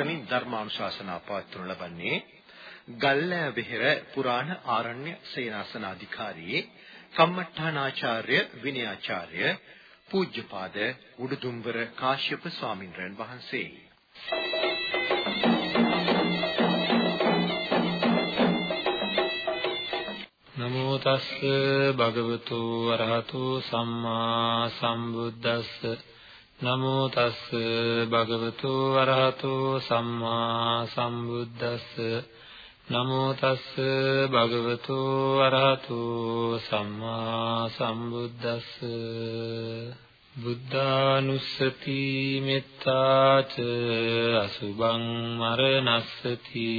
පවත්වමින් ධර්මානුශාසනා පවත්වනු ලබන්නේ ගල්ලෑ විහෙර පුරාණ ආරණ්‍ය සේනාසනාධිකාරී කම්මඨානාචාර්ය විනයාචාර්ය පූජ්‍යපාද උඩුදුම්බර කාශ්‍යප ස්වාමින්වයන් වහන්සේ. නමෝ තස්ස භගවතු වරහතු සම්මා සම්බුද්දස්ස. නමෝ තස්ස භගවතු වරහතු සම්මා සම්බුද්දස්ස. නමෝ තස්ස භගවතු අරහතු සම්මා සම්බුද්දස්ස. බුද්ධානුස්සති මෙත්තාච අසුභං මරණස්සති.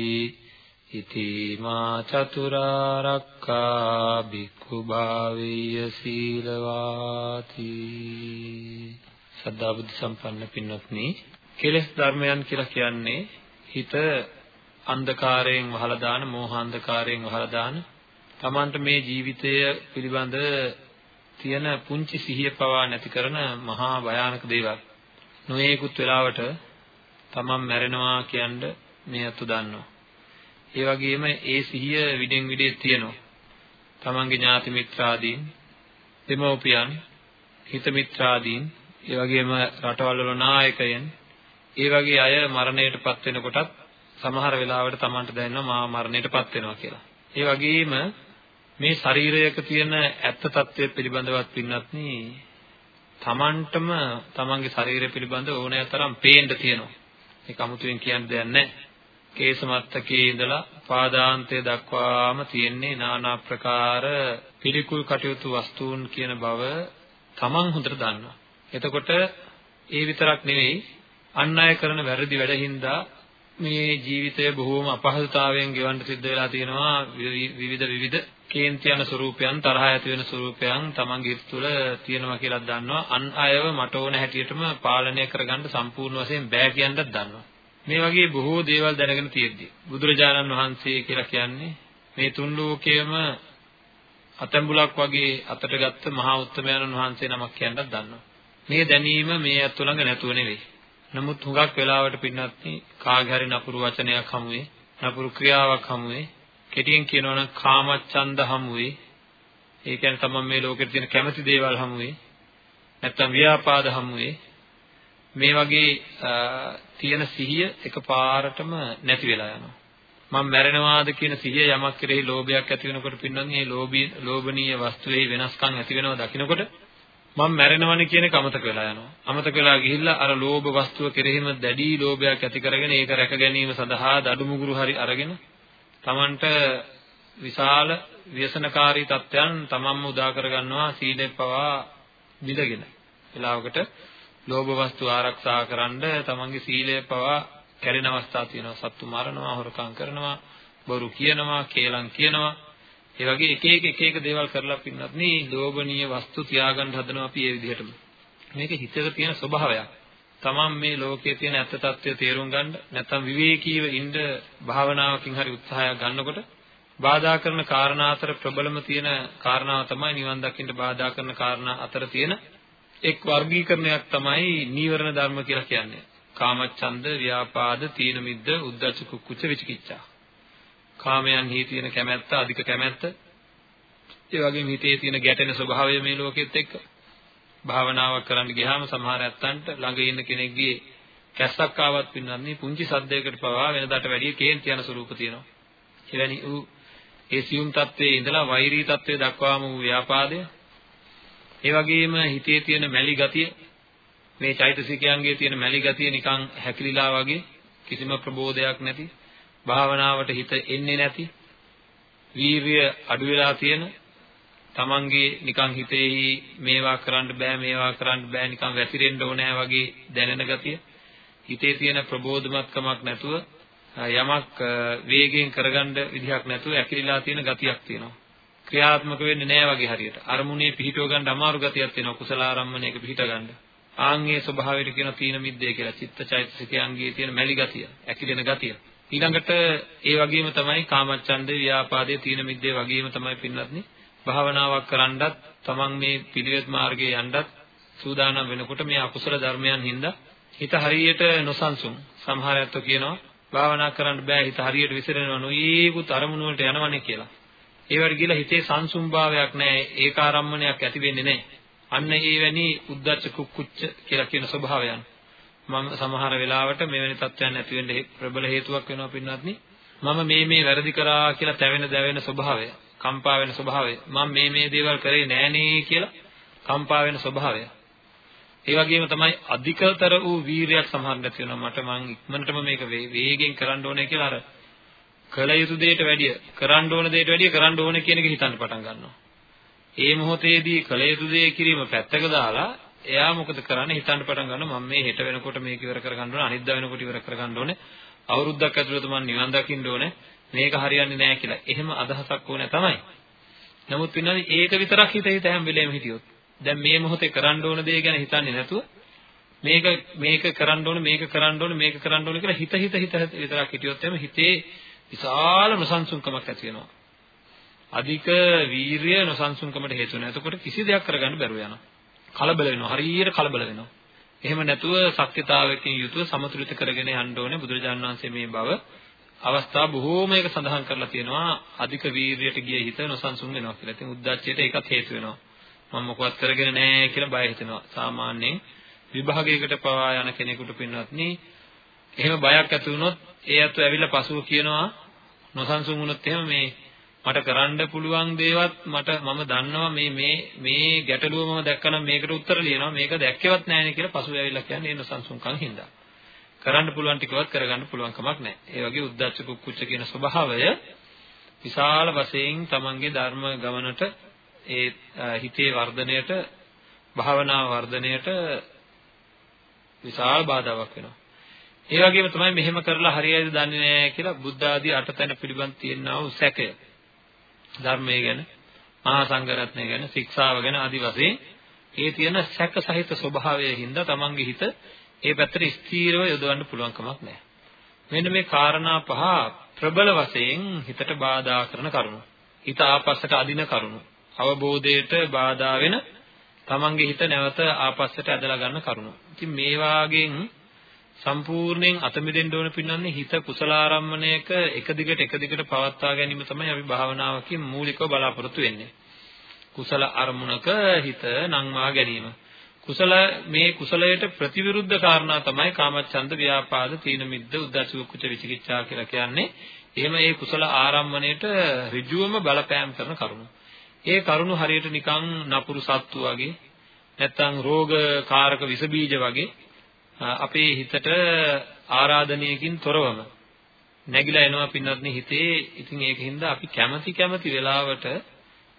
ඉති මා චතුරාරක්ඛා භික්ඛු භාවීය සීලවාති. සද්ධා බුද්ධ සම්පන්න පින්වත්නි කෙලෙස් ධර්මයන් කියලා කියන්නේ හිත අන්ධකාරයෙන් වහලා දාන, මෝහාන්ධකාරයෙන් වහලා දාන තමන්ට මේ ජීවිතය පිළිබඳ තියෙන පුංචි සිහිය පවා නැති කරන මහා භයානක දේවල්. නොයේකුත් වෙලාවට තමන් මැරෙනවා කියනද මේ අතු දන්නවා. ඒ වගේම ඒ සිහිය විඩෙන් විඩේ තියෙනවා. තමන්ගේ ඥාති මිත්‍රාදීන්, දෙමව්පියන්, හිත මිත්‍රාදීන්, ඒ වගේම රටවල් වල නායකයන් ඒ වගේ අය මරණයටපත් වෙනකොටත් සමහර වෙලාවට Tamanට දැනෙනවා මා මරණයටපත් වෙනවා කියලා. ඒ වගේම මේ ශරීරයක තියෙන ඇත්ත తත්වය පිළිබඳවත් පින්නත් නී Tamanටම Tamanගේ ශරීරය පිළිබඳ ඕනෑ තරම් පේන්න තියෙනවා. ඒක 아무තුවෙන් කියන්න දෙයක් නැහැ. කේසමත්තකේ ඉඳලා පාදාන්තය දක්වාම තියෙන්නේ নানা ප්‍රකාර පිළිකුල් කටයුතු වස්තුන් කියන බව Taman හොඳට දන්නවා. එතකොට ඒ විතරක් නෙවෙයි අන් අය කරන වැරදි වැඩ හින්දා මේ ජීවිතය බොහෝම අපහසුතාවයෙන් ගෙවන්න සිද්ධ වෙලා තියෙනවා. විවිධ විවිධ කේන්ති යන ස්වરૂපයන් තරහ ඇති වෙන ස්වરૂපයන් තමන්ගේ තුළ තියෙනවා කියලා දන්නවා. අන් අයව මට ඕන හැටියටම පාලනය කරගන්න සම්පූර්ණ වශයෙන් බෑ කියන්නත් දන්නවා. මේ වගේ බොහෝ දේවල් දැනගෙන තියෙද්දි බුදුරජාණන් වහන්සේ කියලා කියන්නේ මේ තුන් ලෝකයේම අතැඹුලක් වගේ අතට ගත්ත මහා උත්තමයන්න් වහන්සේ නමක් කියන්නත් දන්නවා. මේ දැනීම මේ අත්තු ළඟ නැතුව නෙවෙයි. නමුත් හුඟක් වෙලාවට පින්නත් කාගේ හරි නපුරු වචනයක් හමුවේ නපුරු ක්‍රියාවක් හමුවේ කෙටියෙන් කියනවා නම් කාමච්ඡන්ද හමුවේ ඒ කියන්නේ තමයි මේ ලෝකෙට තියෙන කැමැති දේවල් හමුවේ නැත්තම් ව්‍යාපාද හමුවේ මේ වගේ තියෙන සිහිය එකපාරටම නැති වෙලා යනවා. මම මැරෙනවාද කියන සිහිය යමක් කෙරෙහි ලෝභයක් ඇති වෙනකොට පින්නන්නේ මේ ලෝභී ලෝභනීය වස්තුවේ වෙනස්කම් ඇති වෙනවා දකින්නකොට මම මැරෙනවනේ කියන එක අමතක වෙලා යනවා. අමතක වෙලා ගිහිල්ලා අර ලෝභ වස්තුව කෙරෙහිම දැඩි ලෝභයක් ඇති කරගෙන ඒක රැක ගැනීම සඳහා දඩුමුගුරු හරි අරගෙන Tamanට විශාල ව්‍යසනකාරී තත්ත්වයන් තමන්ම උදා කරගන්නවා සීලේ පවා විදගෙන. එලාවකට ලෝභ වස්තු ආරක්ෂා කරන්න තමන්ගේ සීලය පවා කැඩෙන අවස්ථා තියෙනවා. සත්තු මරනවා, හොරකම් කරනවා, බොරු කියනවා, කේලම් කියනවා. ඒ වගේ එක එක එක එක දේවල් කරලා පින්නත් නේ ලෝභනීය වස්තු තියාගන්න හදනවා අපි ඒ විදිහටම. මේක හිතේ තියෙන ස්වභාවයක්. තමන් මේ ලෝකයේ තියෙන ඇත්ත తත්වය තේරුම් ගන්න නැත්නම් විවේකීව ඉන්න භාවනාවකින් හරි උත්සාහයක් ගන්නකොට බාධා කරන කාරණා අතර ප්‍රබලම තියෙන කාරණාව තමයි නිවන් දකින්න බාධා කරන කාරණා අතර තියෙන එක් වර්ගීකරණයක් තමයි නීවරණ ධර්ම කියලා කියන්නේ. කාමච්ඡන්ද, ව්‍යාපාද, තීන මිද්ද, උද්ධච්ච කුක්කුච්ච විචිකිච්ඡා. කාමයන්හි තියෙන කැමැත්ත අධික කැමැත්ත. ඒ වගේම හිතේ තියෙන ගැටෙන ස්වභාවය මේ ලෝකෙත් එක්ක. භාවනාවක් කරන්න ගියාම සමහර ඇත්තන්ට ළඟ ඉන්න කෙනෙක්ගේ කැස්සක් ආවත් පින්නන්නේ පුංචි සද්දයකට පවා වෙනදාට වැඩිය කේන්ති යන ස්වරූප තියෙනවා. එවැනි ඌ ඒ සියුම් තත්වයේ ඉඳලා වෛරී තත්වයේ දක්වාම වූ ව්‍යාපාදය. ඒ වගේම හිතේ තියෙන මැලි ගතිය මේ චෛතසිකයන්ගේ තියෙන මැලි ගතිය නිකන් හැකිලිලා වගේ කිසිම ප්‍රබෝධයක් නැති. භාවනාවට හිත එන්නේ නැති වීරිය අඩු වෙලා තියෙන තමන්ගේ නිකන් හිතේහි මේවා කරන්න බෑ මේවා කරන්න බෑ නිකන් වැතිරෙන්න ඕනෑ වගේ දැනෙන ගතිය. හිතේ තියෙන ප්‍රබෝධමත්කමක් නැතුව යමක් වේගයෙන් කරගන්න විදිහක් නැතුව ඇකිලිලා තියෙන ගතියක් තියෙනවා. ක්‍රියාත්මක වෙන්නේ නෑ වගේ හරියට. අරමුණේ පිහිටව ගන්න අමාරු ගතියක් තියෙනවා කුසල ආරම්මණයක පිහිට ගන්න. ආන්ගේ ස්වභාවයට කියන තීන මිද්දේ කියලා චිත්තචෛතසිකයන්ගේ තියෙන මැලි ගතිය ඇකිලෙන ගතිය. ඊළඟට ඒ වගේම තමයි කාමච්ඡන්දේ ව්‍යාපාදේ තීන මිද්දේ වගේම තමයි පින්වත්නි භාවනාවක් කරන්නත් තමන් මේ පිළිවෙත් මාර්ගයේ යන්නත් සූදානම් වෙනකොට මේ අකුසල ධර්මයන් හින්දා හිත හරියට නොසන්සුන්. සමහර අයත් කියනවා භාවනා කරන්න බෑ හිත හරියට විසිරෙනවා නොයේකුත් අරමුණු වලට යනවනේ කියලා. ඒවට ගිහලා හිතේ සංසුම්භාවයක් නැහැ ඒකාරම්මණයක් ඇති වෙන්නේ නැහැ. අන්න ඒ වැනි උද්දච්ච කුක්කුච්ච කියලා කියන ස්වභාවයන්. මම සමහර වෙලාවට මෙවැනි තත්ත්වයන් ඇති වෙන්න ප්‍රබල හේතුවක් වෙනවා පින්වත්නි. මම මේ මේ වැරදි කරා කියලා තැවෙන දැවෙන ස්වභාවය, කම්පා වෙන ස්වභාවය. මම මේ මේ දේවල් කරේ නෑනේ කියලා කම්පා වෙන ස්වභාවය. ඒ වගේම තමයි අධිකතර වූ වීරයක් සමහර නැති වෙනවා මට මං ඉක්මනටම මේක වේගෙන් කරන්න ඕනේ කියලා අර කළ යුතු දෙයට වැඩිය කරන්න ඕන දෙයට වැඩිය කරන්න ඕනේ කියන එක හිතන්න පටන් ගන්නවා. ඒ මොහොතේදී කළ යුතු දේ කිරීම පැත්තක දාලා එයා මොකද කරන්නේ හිතන්න පටන් ගන්නවා මම මේ හෙට වෙනකොට මේක ඉවර කරගන්න ඕනේ අනිද්දා වෙනකොට ඉවර කරගන්න ඕනේ අවුරුද්දක් ඇතුළත මම නිවන් දකින්න ඕනේ මේක හරියන්නේ නැහැ කියලා. එහෙම අදහසක් ඕනේ තමයි. නමුත් වෙනවානේ ඒක විතරක් හිත හිත හැම වෙලේම හිටියොත් දැන් මේ මොහොතේ කරන්න ඕන දේ ගැන හිතන්නේ නැතුව මේක මේක කරන්න ඕනේ මේක කරන්න ඕනේ මේක කරන්න ඕනේ කියලා හිත හිත හිත විතරක් හිටියොත් එimhe හිතේ විශාල නොසන්සුන්කමක් ඇති වෙනවා. අධික වීරිය නොසන්සුන්කමට හේතු වෙනවා. එතකොට කිසි දෙයක් කරගන්න බැරුව යනවා. කලබල වෙනවා. හරියට කලබල වෙනවා. එහෙම නැතුව සත්‍යතාවයකින් යුතුව සමතුලිත කරගෙන යන්න ඕනේ බුදුරජාණන් වහන්සේ මේ බව අවස්ථා බොහෝමයක සඳහන් කරලා තියෙනවා අධික වීරියට ගිය හිත නොසන්සුන් වෙනවා කියලා. ඉතින් උද්දච්චයට ඒකත් හේතු වෙනවා. මම මොකවත් කරගෙන නැහැ කියලා බය හිතෙනවා. සාමාන්‍යයෙන් විභාගයකට පවා යන කෙනෙකුට පින්වත්නි එහෙම බයක් ඇති වුණොත් ඒ අතු ඇවිල්ලා පසුව කියනවා නොසන්සුන් වුණොත් එහෙම මේ මට කරන්න පුළුවන් දේවත් මට මම දන්නවා මේ මේ මේ ගැටලුව මම දැක්කනම් මේකට උත්තර ලියනවා මේක දැක්කේවත් නැහැ නේ කියලා පසුව ඇවිල්ලා කියන්නේ නොසන්සුන්කම් හින්දා කරන්න පුළුවන් ටිකවත් කරගන්න පුළුවන් කමක් නැහැ ඒ වගේ උද්දච්ච කුක්කුච්ච කියන ස්වභාවය විශාල වශයෙන් තමන්ගේ ධර්ම ගමනට ඒ හිතේ වර්ධනයට භාවනා වර්ධනයට විශාල බාධාවක් වෙනවා. ඒ වගේම තමයි මෙහෙම කරලා හරියයිද දන්නේ නැහැ කියලා බුද්ධ ආදී අටතැන පිළිබඳ තියෙනා වූ සැකය. ධර්මයේ ගැන, මහා සංඝරත්නය ගැන, ශික්ෂාව ගැන ආදි වශයෙන් ඒ තියෙන සැක සහිත ස්වභාවයෙන් හින්දා තමන්ගේ හිත ඒ පැත්තට ස්ථීරව යොදවන්න පුළුවන් කමක් නැහැ. මෙන්න මේ කාරණා පහ ප්‍රබල වශයෙන් හිතට බාධා කරන කරුණු. හිත ආපස්සට අදින කරුණු. අවබෝධයට බාධා වෙන තමන්ගේ හිත නැවත ආපස්සට ඇදලා ගන්න කරුණු. ඉතින් මේ වාගෙන් සම්පූර්ණයෙන් අත මිදෙන්න ඕන පින්නන්නේ හිත කුසලාරම්මණයක එක දිගට එක දිගට පවත්වා ගැනීම තමයි අපි භාවනාවකින් මූලිකව බලාපොරොත්තු වෙන්නේ. කුසල අරමුණක හිත නංවා ගැනීම. කුසල මේ කුසලයට ප්‍රතිවිරුද්ධ කාරණා තමයි කාමච්ඡන්ද ව්‍යාපාද තීන මිද්ද උද්ධච්ච කුච්ච විචිකිච්ඡා කියලා කියන්නේ. එහෙම ඒ කුසල ආරම්මණයට ඍජුවම බලපෑම් කරන කරුණු. ඒ කරුණු හරියට නිකන් නපුරු සත්තු වගේ නැත්නම් රෝගකාරක විස බීජ වගේ අපේ හිතට ආරාධනයකින් තොරවම නැగిලා එනවා පින්නත්නි හිතේ ඉතින් ඒකින්ද අපි කැමැති කැමැති වෙලාවට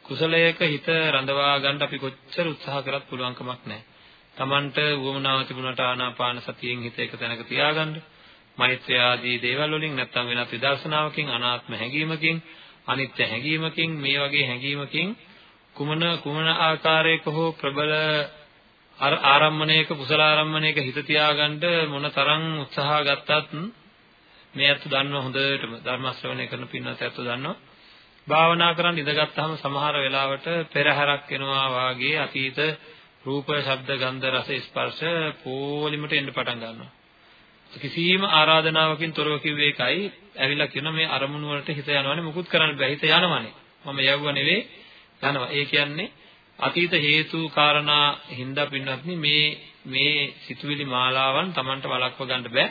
කුසලයක හිත රඳවා ගන්න අපි කොච්චර උත්සාහ කරත් පුළුවන් කමක් නැහැ. Tamanට වුවමනාව තිබුණාට ආනාපාන සතියෙන් හිත එක තැනක තියාගන්න. මෛත්‍රිය ආදී දේවල් වලින් නැත්නම් වෙනත් විදර්ශනාවකින් අනාත්ම හැඟීමකින් අනිත්‍ය හැඟීමකින් මේ වගේ හැඟීමකින් කුමන කුමන ආකාරයක හෝ ප්‍රබල ආරම්මණයක කුසල ආරම්මණයක හිත තියාගන්න මොන තරම් උත්සාහ ගත්තත් මේ අත දන්නවා හොඳටම. ධර්ම ශ්‍රවණය කරන පින්නත් අත දන්නවා. භාවනා කරන් ඉඳගත්තාම සමහර වෙලාවට පෙරහැරක් එනවා වාගේ අතීත රූප ශබ්ද ගන්ධ රස ස්පර්ශ පොලිමට එන්න පටන් ගන්නවා. කිසියම් ආරාධනාවකින් තොරව කිව්වේ එකයි. ඇවිල්ලා කියන මේ අරමුණු වලට හිත යනවනේ. මුකුත් කරන්න බෑ. හිත යනවනේ. මම යවුව නෙවෙයි. යනවා. ඒ කියන්නේ අතීත හේතු කාරණා හින්දා පින්වත්නි මේ මේ සිතුවිලි මාලාවන් Tamanට වළක්ව ගන්න බෑ.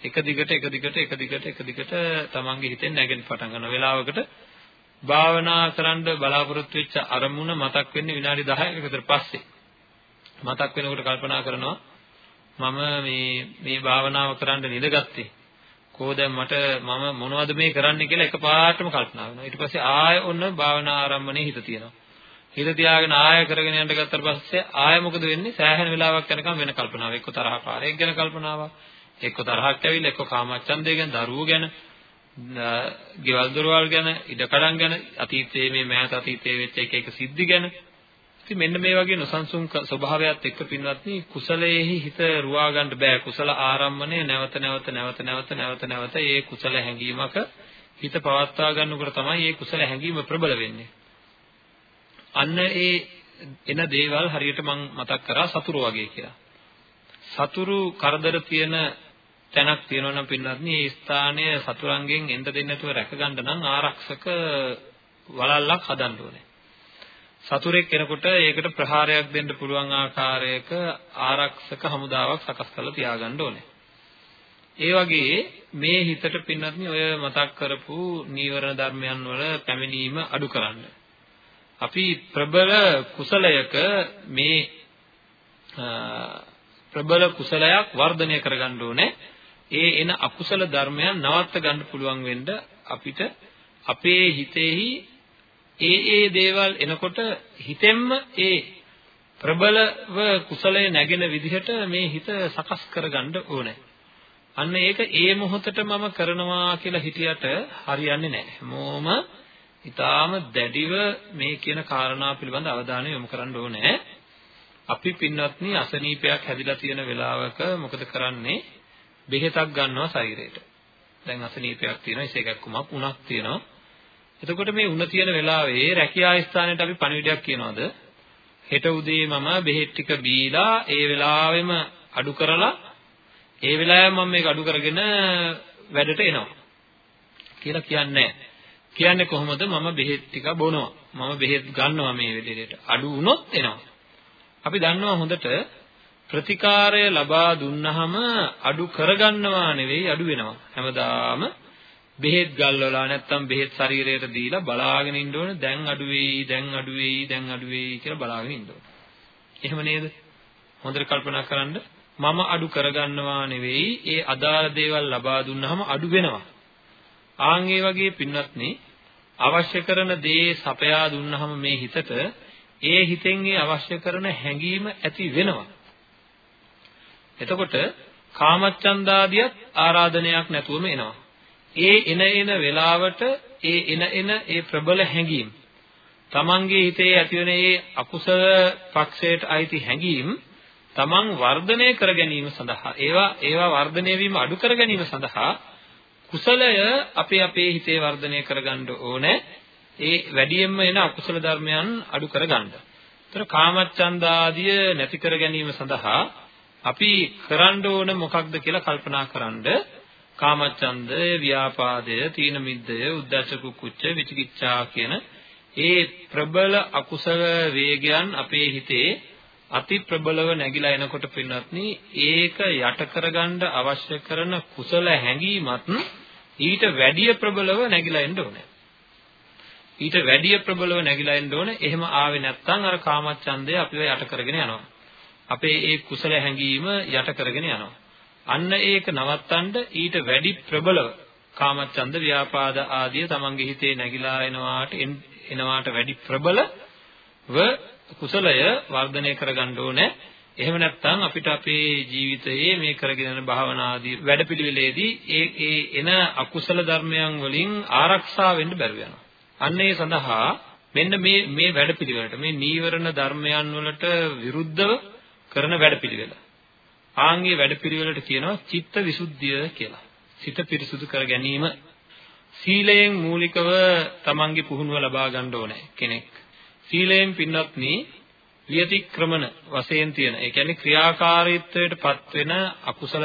එක දිගට එක දිගට එක දිගට එක දිගට Tamanගේ හිතෙන් නැගෙන්න පටන් ගන්න වෙලාවකට භාවනා කරන්න බලාපොරොත්තු වෙච්ච අරමුණ මතක් වෙන්නේ විනාඩි 10ක විතර පස්සේ. මතක් වෙනකොට කල්පනා කරනවා මම මේ මේ භාවනාව කරන්න නිදගත්තේ. කොහොද මට මම මොනවද මේ කරන්න කියලා එකපාරටම කල්පනා වෙනවා ඊට පස්සේ ආය ඔන්න භාවනා ආරම්භනේ හිත තියෙනවා. හිත තියාගෙන ආය කරගෙන යන්න ගත්තට පස්සේ ආය මොකද වෙන්නේ? සෑහෙන වෙලාවක් යනකම් වෙන කල්පනාවක් එක්ක තරහකාරයෙක් ගැන කල්පනාවක්. එක්ක තරහක් ඇවිල්ලා එක්ක කාමච්ඡන්දය ගැන දරුවෝ ගැන ගෙවල් දොරවල් ගැන ඉඩකඩම් ගැන අතීතයේ මේ මෑත අතීතයේ වෙච්ච එක එක සිද්ධි ගැන. ඉතින් මෙන්න මේ වගේ නොසන්සුන් ස්වභාවයත් එක්ක පින්වත්නි කුසලයේහි හිත රුවා ගන්න බෑ. කුසල ආරම්මණය නැවත නැවත නැවත නැවත නැවත නැවත ඒ කුසල හැඟීමක හිත පවත්වා ගන්නකොට තමයි ඒ කුසල හැඟීම ප්‍රබල වෙන්නේ. අන්න ඒ එන දේවල් හරියට මම මතක් කරා සතුරු වගේ කියලා සතුරු කරදර තියෙන තැනක් තියෙනවා නම් පින්නත් මේ ස්ථානය සතුරන්ගෙන් එන්න දෙන්නේ නැතුව රැකගන්න නම් ආරක්ෂක වලල්ලක් හදන්න ඕනේ. සතුරෙක් කෙනෙකුට ඒකට ප්‍රහාරයක් දෙන්න පුළුවන් ආකාරයක ආරක්ෂක හමුදාවක් සකස් කරලා තියාගන්න ඕනේ. ඒ වගේ මේ හිතට පින්නත් ඔය මතක් කරපු නීවරණ ධර්මයන් වල පැමිණීම අඩු කරන්න. අපි ප්‍රබල කුසලයක මේ ප්‍රබල කුසලයක් වර්ධනය කරගන්න ඕනේ. ඒ එන අකුසල ධර්මයන් නවත්ත ගන්න පුළුවන් වෙන්න අපිට අපේ හිතෙහි ඒ ඒ දේවල් එනකොට හිතෙන්ම ඒ ප්‍රබලව කුසලයේ නැගෙන විදිහට මේ හිත සකස් කරගන්න ඕනේ. අන්න ඒක ඒ මොහොතට මම කරනවා කියලා හිතියට හරියන්නේ නැහැ. මොම ඊටාම දැඩිව මේ කියන කාරණා පිළිබඳ අවධානය යොමු කරන්න ඕනේ. අපි පින්වත්නි අසනීපයක් හැදිලා තියෙන වෙලාවක මොකද කරන්නේ? බෙහෙතක් ගන්නවා ශරීරයට. දැන් අසනීපයක් තියෙනවා, ඉසේකක් කුමක් උණක් තියෙනවා. එතකොට මේ උණ තියෙන වෙලාවේ රැකියා ස්ථානයට අපි පණිවිඩයක් කියනවාද? හෙට උදේ මම බෙහෙත් ටික බීලා ඒ වෙලාවෙම අඩු කරලා ඒ වෙලාවෙම මම මේක අඩු කරගෙන වැඩට එනවා කියලා කියන්නේ කියන්නේ කොහොමද? මම බෙහෙත් ටික බොනවා. මම බෙහෙත් ගන්නවා මේ වෙලෙට අඩු වුණොත් එනවා. අපි දන්නවා හොඳට ප්‍රතිකාරය ලබා දුන්නහම අඩු කරගන්නවා නෙවෙයි අඩු වෙනවා. හැමදාම බෙහෙත් ගල්වලා නැත්තම් බෙහෙත් ශරීරයට දීලා බලාගෙන ඉන්න ඕනේ. දැන් අඩු වෙයි දැන් අඩු වෙයි දැන් අඩු වෙයි කියලා බලාගෙන ඉන්න ඕනේ. එහෙම නේද? හොඳට කල්පනා කරන්න. මම අඩු කරගන්නවා නෙවෙයි. ඒ අදාළ දේවල් ලබා දුන්නාම අඩු වෙනවා. ආන් ඒ වගේ පින්වත්නි අවශ්‍ය කරන දේ සපයා දුන්නාම මේ හිතට ඒ හිතෙන් ඒ අවශ්‍ය කරන හැඟීම ඇති වෙනවා. එතකොට කාමච්ඡන්දාදියත් ආරාධනයක් නැතුවම එනවා. ඒ එන එන වෙලාවට ඒ එන එන ඒ ප්‍රබල හැඟීම් තමන්ගේ හිතේ ඇතිවන ඒ අකුසල පක්ෂයට අයිති හැඟීම් තමන් වර්ධනය කර ගැනීම සඳහා ඒවා ඒවා වර්ධනය වීම අඩු කර ගැනීම සඳහා කුසලය අපේ අපේ හිතේ වර්ධනය කරගන්න ඕනේ ඒ වැඩියෙන්ම එන අකුසල ධර්මයන් අඩු කරගන්න. ඒතර කාමච්ඡන්දාදිය නැති කර ගැනීම සඳහා අපි කරන්න ඕන මොකක්ද කියලා කල්පනා කරන්ඩ කාමච්ඡන්දය, ව්‍යාපාදය, තීන මිද්දය, උද්ධච්ච කුච්ච, විචිකිච්ඡා කියන ඒ ප්‍රබල අකුසල වේගයන් අපේ හිතේ අති ප්‍රබලව නැగిලා එනකොට පින්වත්නි ඒක යට කරගන්න අවශ්‍ය කරන කුසල හැඟීමත් ඊට වැඩිය ප්‍රබලව නැగిලා එන්න ඕනේ. ඊට වැඩිය ප්‍රබලව නැగిලා එන්න ඕනේ. එහෙම ආවේ නැත්නම් අර කාමච්ඡන්දය අපිව යට කරගෙන යනවා. අපේ ඒ කුසල හැඟීම යට කරගෙන යනවා. අන්න ඒක නවත්තන්න ඊට වැඩි ප්‍රබලව කාමච්ඡන්ද ව්‍යාපාද ආදී තමන්ගේ හිතේ නැగిලා එනවාට එනවාට වැඩි ප්‍රබලව කුසලය වර්ධනය කරගන්න ඕනේ. එහෙම නැත්නම් අපිට අපේ ජීවිතයේ මේ කරගෙන යන භාවනාදී වැඩපිළිවෙලේදී ඒ ඒ එන අකුසල ධර්මයන් වලින් ආරක්ෂා වෙන්න බැරුව යනවා. අන්න ඒ සඳහා මෙන්න මේ මේ වැඩපිළිවෙලට මේ නීවරණ ධර්මයන් වලට විරුද්ධව කරන වැඩපිළිවෙල. ආන්ගේ වැඩපිළිවෙලට කියනවා චිත්ත විසුද්ධිය කියලා. සිත පිරිසුදු කර ගැනීම සීලයෙන් මූලිකව තමන්ගේ පුහුණුව ලබා ගන්න ඕනේ කෙනෙක්. සීලයෙන් පින්වත්නි විතික්‍රමන වශයෙන් තියෙන ඒ කියන්නේ ක්‍රියාකාරීත්වයට පත් වෙන අකුසල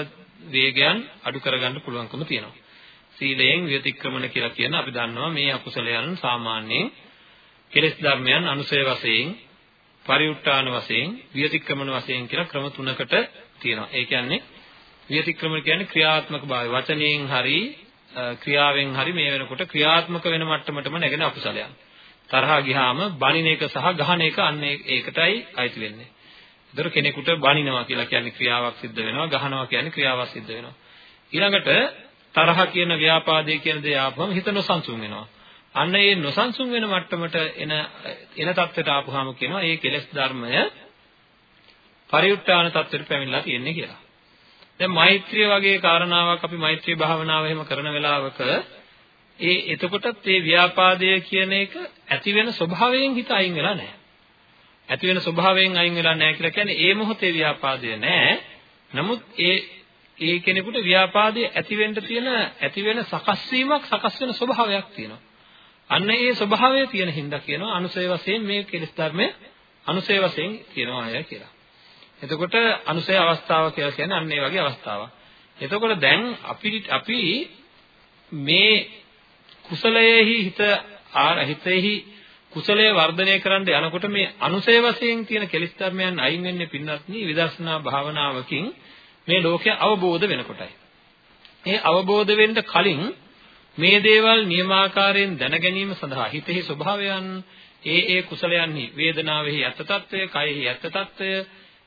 වේගයන් අඩු කරගන්න පුළුවන්කම තියෙනවා. සීලයෙන් විතික්‍රමන කියලා කියන අපි දන්නවා මේ අකුසලයන් සාමාන්‍යයෙන් කෙලෙස් ධර්මයන් අනුසය වශයෙන් පරිඋත් ทาน වශයෙන් විතික්‍රමන වශයෙන් කියලා ක්‍රම තුනකට තියෙනවා. ඒ කියන්නේ විතික්‍රමන කියන්නේ ක්‍රියාත්මක භාවය. වචනයෙන් හරි ක්‍රියාවෙන් හරි මේ වෙනකොට ක්‍රියාත්මක වෙන මට්ටමටම නැගෙන අකුසලයන්. තරහා ගියාම බණින එක සහ ගහන එක අන්න ඒකටයි අයිති වෙන්නේ. ඒතර කෙනෙකුට බණිනවා කියලා කියන්නේ ක්‍රියාවක් සිද්ධ වෙනවා, ගහනවා කියන්නේ ක්‍රියාවක් සිද්ධ වෙනවා. ඊළඟට තරහ කියන ව්‍යාපාදේ කියන දේ ආපුවම හිත නොසන්සුන් වෙනවා. අන්න ඒ නොසන්සුන් වෙන මට්ටමට එන එන தත්ත්වයට ආපුවාම කියනවා මේ කෙලෙස් ධර්මය පරිඋත් ทาน தත්ත්වයට පැමිණලා තියෙන්නේ කියලා. දැන් මෛත්‍රිය වගේ කාරණාවක් අපි මෛත්‍රී භාවනාව එහෙම කරන වෙලාවක ඒ එතකොටත් මේ ව්‍යාපාදය කියන එක ඇති වෙන ස්වභාවයෙන් හිත අයින් වෙලා නැහැ. ඇති වෙන ස්වභාවයෙන් අයින් වෙලා නැහැ කියලා කියන්නේ ඒ මොහොතේ ව්‍යාපාදය නැහැ. නමුත් ඒ ඒ කෙනෙකුට ව්‍යාපාදයේ ඇති වෙන්න තියෙන ඇති වෙන සකස් වීමක් සකස් වෙන ස්වභාවයක් තියෙනවා. අන්න ඒ ස්වභාවය තියෙන හින්දා කියනවා අනුසය වශයෙන් මේ කෙලස් ධර්මය අනුසය වශයෙන් කියනවා අය කියලා. එතකොට අනුසය අවස්ථාව කියලා කියන්නේ අන්න ඒ වගේ අවස්ථාවක්. එතකොට දැන් අපි අපි මේ කුසලයේහි හිත හිතෙහි කුසලයේ වර්ධනය කරන්න යනකොට මේ අනුසේ වශයෙන් තියෙන කෙලිස් ධර්මයන් අයින් වෙන්නේ පින්වත්නි විදර්ශනා භාවනාවකින් මේ ලෝකය අවබෝධ වෙනකොටයි. ඒ අවබෝධ වෙන්න කලින් මේ දේවල් නියමාකාරයෙන් දැන ගැනීම සඳහා හිතෙහි ස්වභාවයන් ඒ ඒ කුසලයන්හි වේදනාවෙහි ඇත්ත తত্ত্বය, කයෙහි ඇත්ත తত্ত্বය,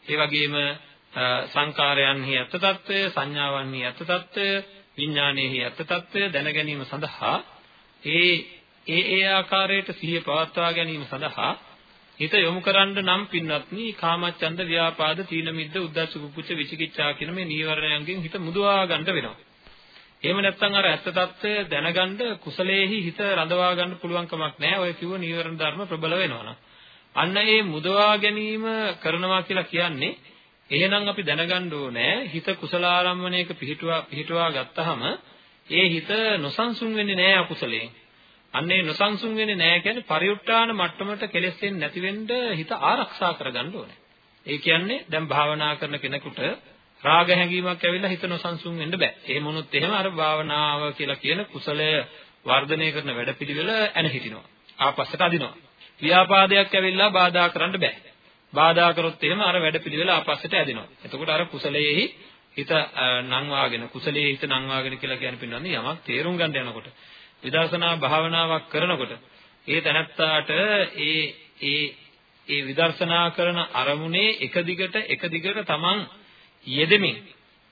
ඒ වගේම සංකාරයන්හි ඇත්ත తত্ত্বය, සංඥාවන්හි ඇත්ත తত্ত্বය, විඥානයේහි ඇත්ත తত্ত্বය දැන ගැනීම සඳහා ඒ ඒ ඒ ආකාරයට සිහිය පවත්වා ගැනීම සඳහා හිත යොමු කරන්න නම් පින්වත්නි කාමච්ඡන්ද ව්‍යාපාද තීන මිද්ද උද්ධච්ච කුච්ච විචිකිච්ඡා කියන මේ නීවරණයන්ගෙන් හිත මුදවා ගන්න වෙනවා. එහෙම නැත්නම් අර ඇත්ත తත්වය දැනගන්න කුසලයේහි හිත රඳවා ගන්න පුළුවන් කමක් නැහැ. ඔය කිව්ව නීවරණ ධර්ම ප්‍රබල වෙනවා අන්න ඒ මුදවා ගැනීම කරනවා කියලා කියන්නේ එහෙනම් අපි දැනගන්න ඕනේ හිත කුසල ආරම්මණයක පිහිටුවා පිහිටුවා ගත්තාම ඒ හිත නොසන්සුන් වෙන්නේ නැහැ අකුසලයෙන්. අන්න ඒ නොසන්සුන් වෙන්නේ නැහැ කියන්නේ පරිඋත්ථාන මට්ටමට කෙලෙස් වෙන්නේ නැති වෙන්න හිත ආරක්ෂා කරගන්න ඕනේ. ඒ කියන්නේ දැන් භාවනා කරන කෙනෙකුට රාග හැඟීමක් ඇවිල්ලා හිත නොසන්සුන් වෙන්න බෑ. එහෙම වුණොත් එහෙම අර භාවනාව කියලා කියන කුසලය වර්ධනය කරන වැඩපිළිවෙල ඇන හිටිනවා. ආපස්සට අදිනවා. ව්‍යාපාදයක් ඇවිල්ලා බාධා කරන්න බෑ. බාධා කරොත් එහෙම අර වැඩපිළිවෙල ආපස්සට ඇදෙනවා. එතකොට අර කුසලයේහි හිත නංවාගෙන කුසලයේ හිත නංවාගෙන කියලා කියන්නේ පින්නන්නේ යමක් තේරුම් ගන්න යනකොට විදර්ශනා භාවනාවක් කරනකොට ඒ තැනත්තාට ඒ ඒ ඒ විදර්ශනා කරන අරමුණේ එක දිගට එක දිගට තමන් යෙදෙමින්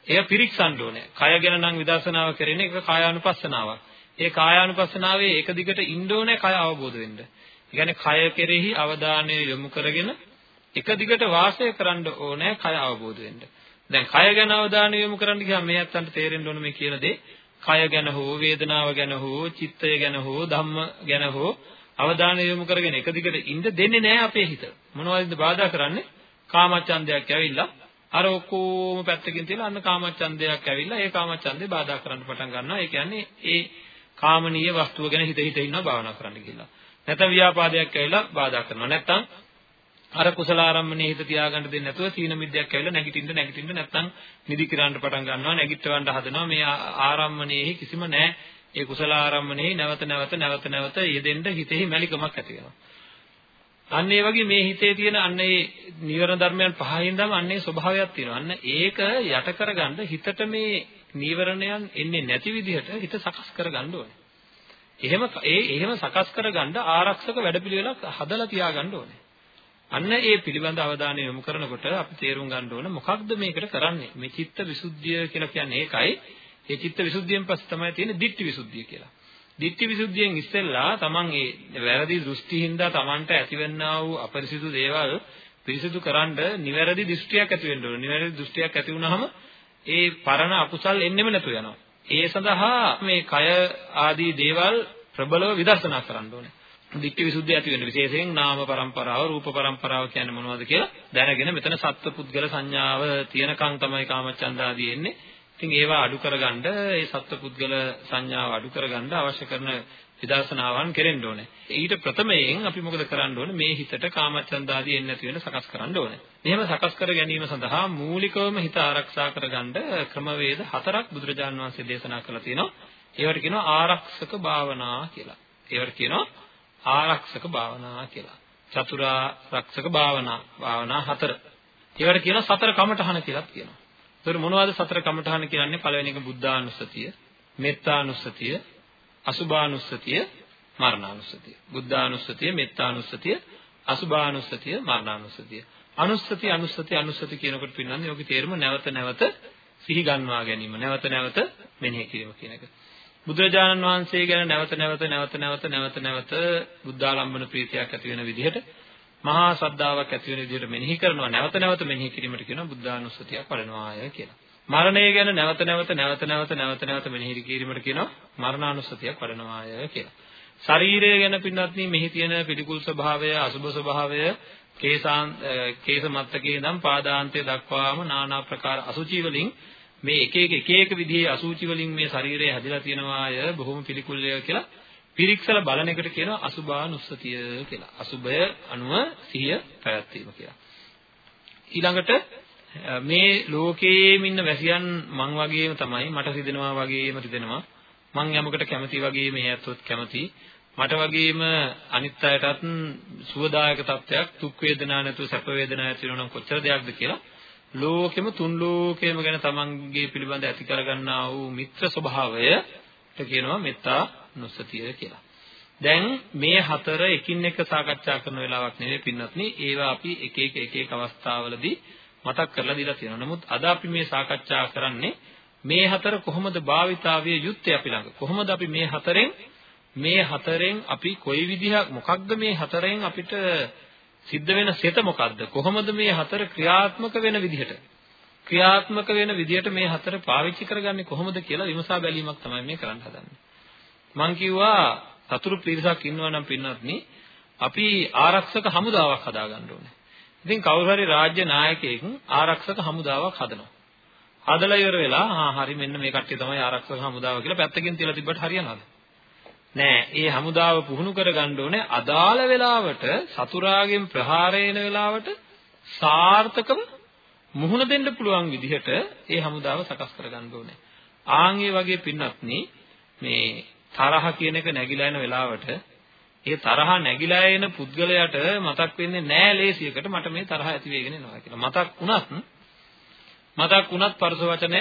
එය පිරික්සන්න ඕනේ. කය ගැන නම් විදර්ශනාව කරන්නේ ඒක කායානුපස්සනාවක්. ඒ කායානුපස්සනාවේ එක දිගට ඉන්න ඕනේ කය අවබෝධ වෙන්න. ඒ කියන්නේ කය කෙරෙහි අවධානය යොමු කරගෙන එක දිගට වාසය කරන්න ඕනේ කය අවබෝධ වෙන්න. දැන් කය ගැන අවධානය යොමු කරන්න ගියාම මේ අත්තන්ට තේරෙන්න ඕන මේ කියන දේ කය ගැන හෝ වේදනාව ගැන හෝ චිත්තය ගැන හෝ ධම්ම ගැන හෝ අවධානය යොමු කරගෙන එක දිගට ඉන්න දෙන්නේ නැහැ අපේ හිත. මොනවද බාධා කරන්නේ? කාමච්ඡන්දයක් ඇවිල්ලා අර ඔක්කොම පැත්තකින් තියලා අන්න කාමච්ඡන්දයක් ඇවිල්ලා ඒ කාමච්ඡන්දේ බාධා කරන්න පටන් ගන්නවා. ඒ කියන්නේ ඒ කාමනීය වස්තුව ගැන හිත හිත ඉන්නවා භාවනා කරන්න කියලා. නැත්නම් ව්‍යාපාදයක් ඇවිල්ලා බාධා කරනවා. නැත්නම් අර කුසල ආරම්මණය හිත තියාගන්න දෙන්නේ නැතුව සීන මිද්දයක් ඇවිල්ලා නැගිටින්න නැගිටින්න නැත්නම් නිදි කිරන්න පටන් ගන්නවා නැගිටවන්න හදනවා. මේ ආරම්මණයෙහි කිසිම නැහැ. ඒ කුසල ආරම්මණයෙහි නැවත නැවත නැවත නැවත යෙදෙන්න හිතෙහි මැලිකමක් ඇති වෙනවා. අන්න ඒ වගේ මේ හිතේ තියෙන අන්න ඒ නීවරණ ධර්මයන් පහින්දම අන්න ඒ ස්වභාවයක් තියෙනවා. අන්න ඒක යට කරගන්න හිතට මේ නීවරණයන් එන්නේ නැති විදිහට හිත සකස් කරගන්න ඕනේ. එහෙම ඒ එහෙම සකස් කරගන්න ආරක්ෂක වැඩපිළිවෙලක් හදලා තියාගන්න ඕනේ. අන්න ඒ පිළිබඳ අවධානය යොමු කරනකොට අපි තේරුම් ගන්න ඕන මොකක්ද මේකට කරන්නේ? මේ චිත්ත විසුද්ධිය කියලා කියන්නේ ඒකයි. ඒ චිත්ත විසුද්ධියෙන් පස්සේ තමයි තියෙන්නේ ditthi විසුද්ධිය කියලා. ditthi විසුද්ධියෙන් ඉස්සෙල්ලා තමන් ඒ වැරදි දෘෂ්ටි හින්දා තමන්ට ඇතිවෙනා වූ අපරිසිදු දේවල් පිරිසිදු කරන්න නිවැරදි දෘෂ්ටියක් ඇති වෙන්න ඕන. නිවැරදි දෘෂ්ටියක් ඇති වුනහම ඒ පරණ අකුසල් එන්නෙම නැතු වෙනවා ඒ සඳහා මේ කය ආදී දේවල් ප්‍රබලව විදර්ශනා කරන්න ඕනේ. දිට්ඨි විසුද්ධිය ඇති වෙන විශේෂයෙන් නාම પરම්පරාව රූප પરම්පරාව කියන්නේ මොනවද කියලා දැනගෙන මෙතන සත්ව පුද්ගල සංඥාව තියෙනකන් තමයි කාමචන්ද ආදී එන්නේ. ඉතින් ඒවා අඩු කරගන්න ඒ සත්ව පුද්ගල සංඥාව අඩු කරගන්න අවශ්‍ය කරන විදර්ශනාවන් කෙරෙන්න ඕනේ. ඊට ප්‍රථමයෙන් අපි මොකද කරන්න ඕනේ? මේ හිතට කාමචන්ද ආදී එන්නේ නැති වෙන සකස් කරන්න ඕනේ. මෙහෙම සකස් කර ගැනීම සඳහා මූලිකවම හිත ආරක්ෂා කරගන්න ක්‍රමවේද හතරක් බුදුරජාන් වහන්සේ දේශනා කරලා තියෙනවා. ඒවට කියනවා ආරක්ෂක භාවනා කියලා. ඒවට කියනවා ආරක්ෂක භාවනා කියලා. චතුරා රක්ෂක භාවනා භාවනා හතර. ඒවට කියනවා සතර කමඨහන කියලා කියනවා. ඒතර මොනවද සතර කමඨහන කියන්නේ? පළවෙනි එක බුද්ධානුස්සතිය, මෙත්තානුස්සතිය, අසුභානුස්සතිය, මරණානුස්සතිය. බුද්ධානුස්සතිය, මෙත්තානුස්සතිය, අසුභානුස්සතිය, මරණානුස්සතිය. අනුස්සති අනුස්සති අනුස්සති කියනකොට පින්නන්නේ යෝගී තේරුම නැවත නැවත සිහි ගන්වා ගැනීම නැවත නැවත මෙනෙහි කිරීම කියන එක. බුදුරජාණන් වහන්සේ ගැන නැවත නැවත නැවත නැවත නැවත නැවත බුද්ධාලම්බන ප්‍රීතියක් ඇති වෙන විදිහට මහා ශ්‍රද්ධාවක් ඇති වෙන විදිහට මෙනෙහි කරනවා නැවත නැවත මෙනෙහි කිරීමට කියනවා බුද්ධානුස්සතියක් වඩනවාය කියලා. මරණය ගැන නැවත නැවත නැවත නැවත නැවත නැවත මෙනෙහි කිරීමට කියනවා මරණානුස්සතියක් වඩනවාය කියලා. ශරීරය ගැන පින්වත්නි මෙහි තියෙන පිළිකුල් ස්වභාවය අසුභ ස්වභාවය කේසාන් කේස මත්තකේ ඉඳන් පාදාන්තය දක්වාම নানা ප්‍රකාර අසුචි වලින් මේ එක එක එක එක විදිහේ අසුචි වලින් මේ ශරීරය හැදිලා තියෙනවාය බොහොම පිළිකුල්ය කියලා පිරික්සල බලන එකට කියනවා අසුභානුස්සතිය කියලා. අසුභය අනුව සිහිය පැවැත්වීම කියලා. ඊළඟට මේ ලෝකයේම ඉන්න වැසියන් මං වගේම තමයි මට රිදෙනවා වගේම රිදෙනවා මං යමකට කැමති වගේ මේ ඇත්තොත් කැමති මට වගේම අනිත් අයටත් සුවදායක තත්ත්වයක් දුක් වේදනා නැතුව සැප වේදනා ඇති වෙනවා නම් කොච්චර දෙයක්ද කියලා ලෝකෙම තුන් ලෝකෙම ගැන තමන්ගේ පිළිබඳ ඇති කරගන්නා වූ මිත්‍ර ස්වභාවයට කියනවා මෙත්තා නුස්සතිය කියලා. දැන් මේ හතර එකින් එක සාකච්ඡා කරන වෙලාවක් නෙවෙයි පින්වත්නි ඒවා අපි එක එක එක එක අවස්ථාවලදී මතක් කරලා දීලා තියෙනවා. නමුත් අද අපි මේ සාකච්ඡා කරන්නේ මේ හතර කොහොමද භාවිතාවිය යුත්තේ අපි ළඟ? කොහොමද අපි මේ හතරෙන් මේ හතරෙන් අපි කොයි විදිහක් මොකක්ද මේ හතරෙන් අපිට සිද්ධ වෙන සෙත මොකක්ද? කොහොමද මේ හතර ක්‍රියාත්මක වෙන විදිහට? ක්‍රියාත්මක වෙන විදිහට මේ හතර පාවිච්චි කරගන්නේ කොහොමද කියලා විමසා බැලීමක් තමයි මේ කරන්න හදන්නේ. මම කිව්වා සතුරු පිරිසක් ඉන්නවා නම් පින්වත්නි අපි ආරක්ෂක හමුදාවක් හදාගන්න ඕනේ. ඉතින් කවුරු හරි රාජ්‍ය නායකයෙක් ආරක්ෂක හමුදාවක් හදනවා. හදලා ඉවර වෙලා ආ හරි මෙන්න මේ කට්ටිය තමයි ආරක්ෂක හමුදාව කියලා පැත්තකින් තියලා තිබ්බට හරියනවද? නෑ. ඒ හමුදාව පුහුණු කරගන්න ඕනේ අදාළ වෙලාවට සතුරාගෙන් ප්‍රහාරය එන වෙලාවට සාර්ථකව මුහුණ දෙන්න පුළුවන් විදිහට ඒ හමුදාව සකස් කරගන්න ඕනේ. ආන් ඒ වගේ පින්නත්නි මේ තරහ කියන එක නැగిලා එන වෙලාවට ඒ තරහ නැగిලා එන පුද්ගලයාට මතක් වෙන්නේ නෑ ලේසියකට මට මේ තරහ ඇති වෙගෙන එනවා කියලා. මතක් වුණත් මතක් වුණත් පරස වචනය